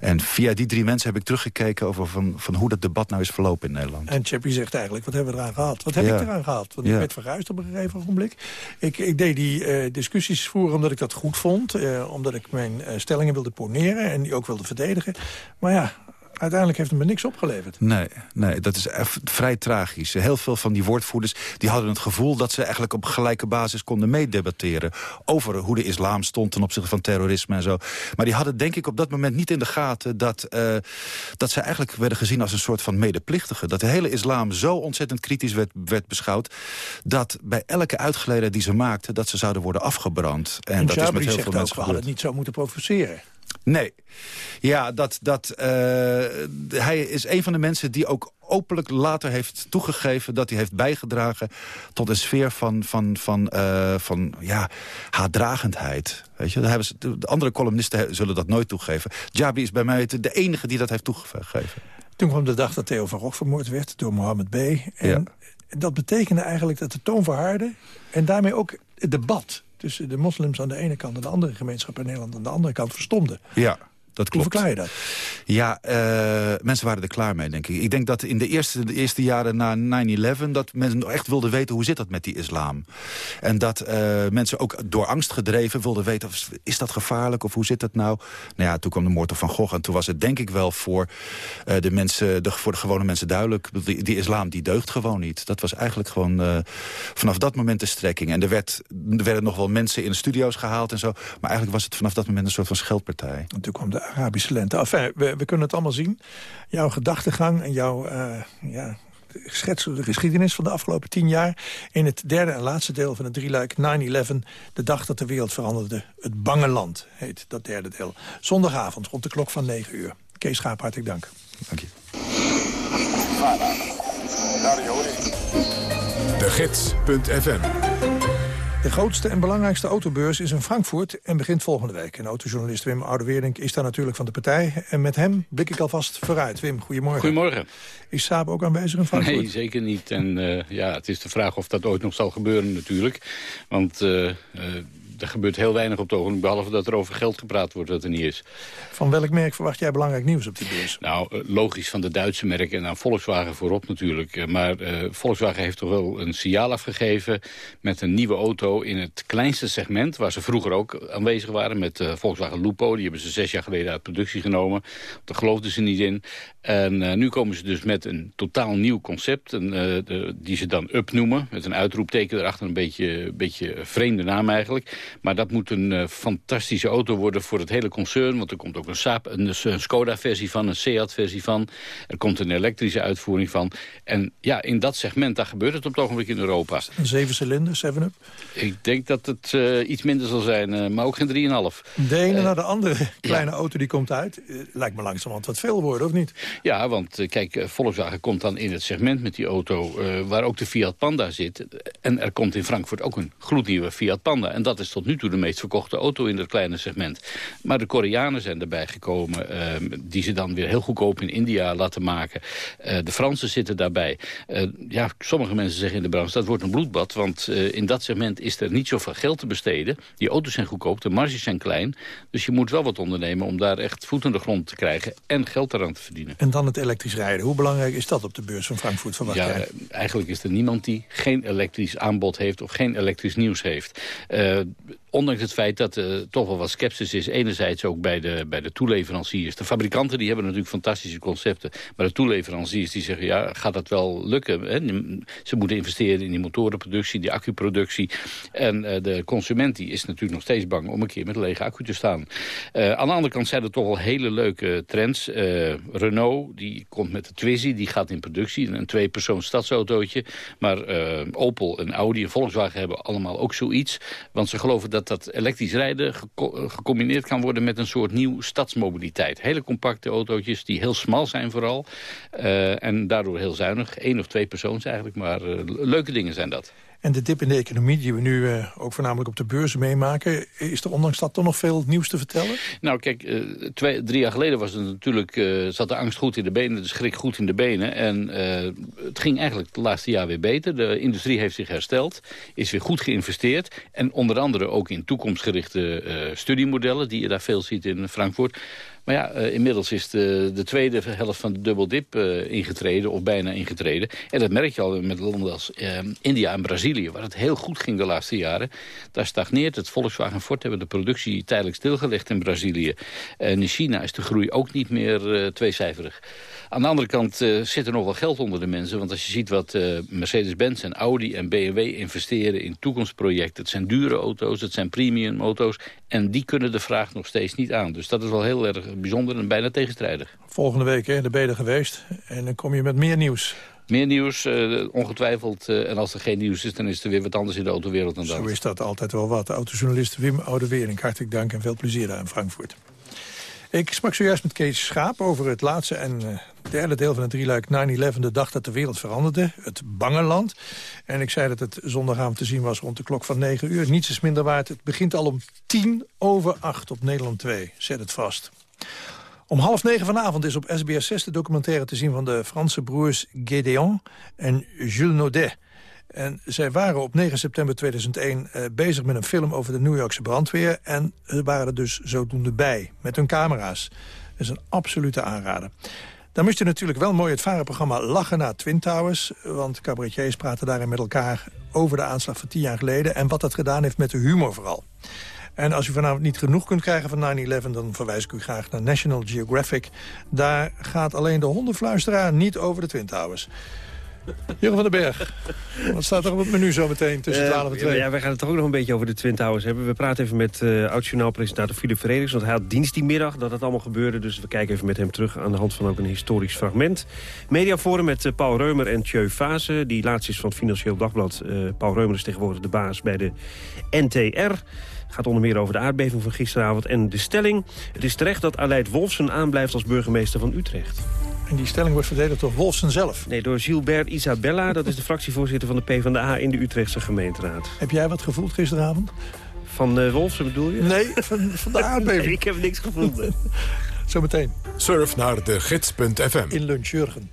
En via die drie mensen heb ik teruggekeken over van, van hoe dat debat nou is verlopen in Nederland. En Chappie zegt eigenlijk, wat hebben we eraan gehad? Wat heb Ja. ik eraan gehad? Want ik werd verguisd op een gegeven ogenblik. Ik, ik deed die eh, discussies voeren omdat ik dat goed vond. eh, omdat ik mijn eh, stellingen wilde poneren en die ook wilde verdedigen. Maar ja, uiteindelijk heeft het me niks opgeleverd. Nee, nee, dat is echt vrij tragisch. Heel veel van die woordvoerders die hadden het gevoel... dat ze eigenlijk op gelijke basis konden meedebatteren... over hoe de islam stond ten opzichte van terrorisme en zo. Maar die hadden denk ik op dat moment niet in de gaten... dat, eh, dat ze eigenlijk werden gezien als een soort van medeplichtige. Dat de hele islam zo ontzettend kritisch werd, werd beschouwd... dat bij elke uitgeleden die ze maakten... dat ze zouden worden afgebrand. En, En dat is met heel veel mensen we hadden gebeurd. niet zo moeten provoceren. Nee. Ja, dat, dat, eh, hij is een van de mensen die ook openlijk later heeft toegegeven... dat hij heeft bijgedragen tot een sfeer van, van, van, eh, van ja, haatdragendheid. Weet je? Daar hebben ze, de andere columnisten zullen dat nooit toegeven. Jabi is bij mij de enige die dat heeft toegegeven. Toen kwam de dag dat Theo van Gogh vermoord werd door Mohammed B. En Ja. dat betekende eigenlijk dat de toon verhardde... en daarmee ook het debat tussen de moslims aan de ene kant... en de andere gemeenschap in Nederland aan de andere kant verstomde. Ja, dat klopt. Hoe verklaar je dat? Ja, uh, mensen waren er klaar mee, denk ik. Ik denk dat in de eerste, de eerste jaren na 9-11... dat mensen echt wilden weten hoe zit dat met die islam. En dat uh, mensen ook door angst gedreven wilden weten... is dat gevaarlijk of hoe zit dat nou? Nou ja, toen kwam de moord op Van Gogh. En toen was het denk ik wel voor, uh, de, mensen, de, voor de gewone mensen duidelijk... Die, die, islam die deugt gewoon niet. Dat was eigenlijk gewoon vanaf dat moment de strekking. En er, werd, er werden nog wel mensen in de studio's gehaald en zo. Maar eigenlijk was het vanaf dat moment een soort van scheldpartij. En toen kwam de Arabische lente. Enfin, we, we kunnen het allemaal zien. Jouw gedachtegang en jouw uh, ja, schets de geschiedenis van de afgelopen tien jaar... in het derde en laatste deel van het drieluik 9-11... de dag dat de wereld veranderde. Het bange land heet dat derde deel. Zondagavond rond de klok van 9 uur. Kees Schaap, hartelijk dank. Dank je. De Gids.fm de grootste en belangrijkste autobeurs is in Frankfurt en begint volgende week. En autojournalist Wim Oudewerink is daar natuurlijk van de partij. En met hem blik ik alvast vooruit. Wim, goedemorgen. Goedemorgen. Is Saab ook aanwezig in Frankfurt? Nee, zeker niet. En uh, ja, het is de vraag of dat ooit nog zal gebeuren natuurlijk. Want... Uh, er gebeurt heel weinig op het ogenblik, behalve dat er over geld gepraat wordt dat er niet is. Van welk merk verwacht jij belangrijk nieuws op die beurs? Nou, eh, logisch van de Duitse merken en dan Volkswagen voorop natuurlijk. Eh, maar uh, Volkswagen heeft toch wel een signaal afgegeven met een nieuwe auto in het kleinste segment, waar ze vroeger ook aanwezig waren met uh, Volkswagen Lupo. Die hebben ze zes jaar geleden uit productie genomen. Daar geloofden ze niet in. En uh, nu komen ze dus met een totaal nieuw concept, een, de, die ze dan Up noemen, met een uitroepteken erachter, een beetje, beetje vreemde naam eigenlijk. Maar dat moet een uh, fantastische auto worden voor het hele concern. Want er komt ook een, Saab, een, een Skoda-versie van, een Seat-versie van. Er komt een elektrische uitvoering van. En ja, in dat segment, daar gebeurt het op het ogenblik in Europa. Een zeven cilinder, 7-up? Ik denk dat het iets minder zal zijn, maar ook geen 3,5. De ene naar de andere kleine ja. auto die komt uit. lijkt me langzamerhand wat veel worden, of niet? Ja, want kijk, Volkswagen komt dan in het segment met die auto... waar ook de Fiat Panda zit. En er komt in Frankfurt ook een gloednieuwe Fiat Panda. En dat is tot nu toe de meest verkochte auto in dat kleine segment. Maar de Koreanen zijn erbij gekomen, uh, die ze dan weer heel goedkoop in India laten maken. De Fransen zitten daarbij. Ja, sommige mensen zeggen in de branche, dat wordt een bloedbad, want eh, in dat segment is er niet zoveel geld te besteden. Die auto's zijn goedkoop, de marges zijn klein, dus je moet wel wat ondernemen om daar echt voet aan de grond te krijgen en geld eraan te verdienen. En dan het elektrisch rijden. Hoe belangrijk is dat op de beurs van Frankfurt? Van ja, jij? eigenlijk is er niemand die geen elektrisch aanbod heeft of geen elektrisch nieuws heeft. Uh, ondanks het feit dat er toch wel wat sceptisch is... enerzijds ook bij de, bij de toeleveranciers. De fabrikanten die hebben natuurlijk fantastische concepten. Maar de toeleveranciers die zeggen... ja, gaat dat wel lukken? Hè? Ze moeten investeren in die motorenproductie, die accuproductie. En uh, de consument die is natuurlijk nog steeds bang... om een keer met een lege accu te staan. Uh, aan de andere kant zijn er toch wel hele leuke trends. Renault, die komt met de Twizy, die gaat in productie. Een tweepersoons stadsautootje. Maar Opel en Audi en Volkswagen hebben allemaal ook zoiets. Want ze geloven dat dat elektrisch rijden gecombineerd gecombineerd kan worden met een soort nieuw stadsmobiliteit. Hele compacte autootjes die heel smal zijn vooral. Uh, en daardoor heel zuinig. Eén of twee persoons eigenlijk, maar uh, leuke dingen zijn dat. En de dip in de economie die we nu uh, ook voornamelijk op de beurzen meemaken... is er ondanks dat toch nog veel nieuws te vertellen? Nou kijk, uh, twee, drie jaar geleden was het natuurlijk, uh, zat de angst goed in de benen... de schrik goed in de benen. En het ging eigenlijk het laatste jaar weer beter. De industrie heeft zich hersteld, is weer goed geïnvesteerd. En onder andere ook in toekomstgerichte studiemodellen... die je daar veel ziet in Frankfurt. Maar ja, uh, inmiddels is de, de, tweede helft van de dubbeldip uh, ingetreden, of bijna ingetreden. En dat merk je al met landen als uh, India en Brazilië, waar het heel goed ging de laatste jaren. Daar stagneert het. Volkswagen Ford hebben de productie tijdelijk stilgelegd in Brazilië. En in China is de groei ook niet meer tweecijferig. Aan de andere kant zit er nog wel geld onder de mensen. Want als je ziet wat Mercedes-Benz en Audi en BMW investeren in toekomstprojecten. Het zijn dure auto's, het zijn premium auto's. En die kunnen de vraag nog steeds niet aan. Dus dat is wel heel erg bijzonder en bijna tegenstrijdig. Volgende week, hè, de je geweest. En dan kom je met meer nieuws. Meer nieuws, uh, ongetwijfeld. Uh, en als er geen nieuws is, dan is er weer wat anders in de autowereld dan dat. Zo is dat altijd wel wat. Autojournalist Wim Oudewering, hartelijk dank en veel plezier daar in Frankfurt. Ik sprak zojuist met Kees Schaap over het laatste en uh, derde deel van het drieluik 9-11... de dag dat de wereld veranderde, het bange land. En ik zei dat het zondagavond te zien was rond de klok van 9 uur. Niets is minder waard. Het begint al om tien over acht op Nederland 2. Zet het vast. Om half negen vanavond is op SBS 6 de documentaire te zien... van de Franse broers Gédéon en Jules Naudet. En zij waren op 9 september 2001 uh, bezig met een film over de New Yorkse brandweer. En ze waren er dus zodoende bij, met hun camera's. Dat is een absolute aanrader. Dan moest je natuurlijk wel mooi het varenprogramma Lachen naar Twin Towers. Want cabaretiers praten daarin met elkaar over de aanslag van tien jaar geleden... en wat dat gedaan heeft met de humor vooral. En als u vanavond niet genoeg kunt krijgen van 9-11... dan verwijs ik u graag naar National Geographic. Daar gaat alleen de hondenfluisteraar niet over de Twin Towers. Jeroen van den Berg, wat staat er op het menu zo meteen tussen 12 en 2? Uh, ja, wij gaan het toch ook nog een beetje over de Twin Towers hebben. We praten even met uh, oud-journaalpresentator Philip Frederiks... want hij had dienst die middag dat het allemaal gebeurde. Dus we kijken even met hem terug aan de hand van ook een historisch fragment. Mediaforum met uh, Paul Reumer en Tjeu Fase. Die laatste is van het Financieel Dagblad. Paul Reumer is tegenwoordig de baas bij de NTR gaat onder meer over de aardbeving van gisteravond en de stelling. Het is terecht dat Aleid Wolfsen aanblijft als burgemeester van Utrecht. En die stelling wordt verdedigd door Wolfsen zelf? Nee, door Gilbert Isabella. Dat is de fractievoorzitter van de PvdA in de Utrechtse gemeenteraad. Heb jij wat gevoeld gisteravond? Van uh, Wolfsen bedoel je? Nee, van, van de aardbeving. nee, ik heb niks gevoeld. Zometeen. Surf naar de gids.fm. In Lunchjurgen.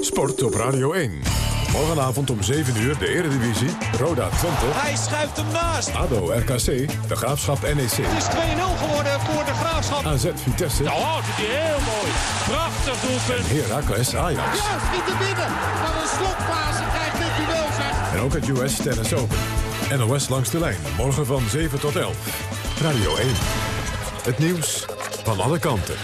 Sport op Radio 1. Morgenavond om 7 uur de Eredivisie. Roda Twente. Hij schuift hem naast. ADO RKC. De Graafschap NEC. Het is 2-0 geworden voor de Graafschap. AZ Vitesse. Oh, dat is heel mooi. Prachtig doelpunt. Heracles Ajax. Ja, niet te binnen. Wat een slotfase krijgt dit duel zeg. En ook het US Tennis Open. NOS langs de lijn. Morgen van 7 tot 11. Radio 1. Het nieuws van alle kanten.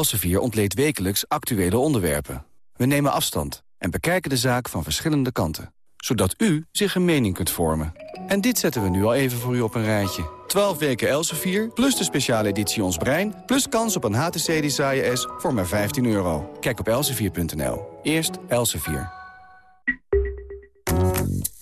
Elsevier ontleed wekelijks actuele onderwerpen. We nemen afstand en bekijken de zaak van verschillende kanten. Zodat u zich een mening kunt vormen. En dit zetten we nu al even voor u op een rijtje. 12 weken Elsevier, plus de speciale editie Ons Brein... plus kans op een HTC Desire S voor maar 15 euro. Kijk op elsevier.nl. Eerst Elsevier.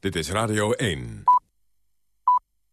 Dit is Radio 1.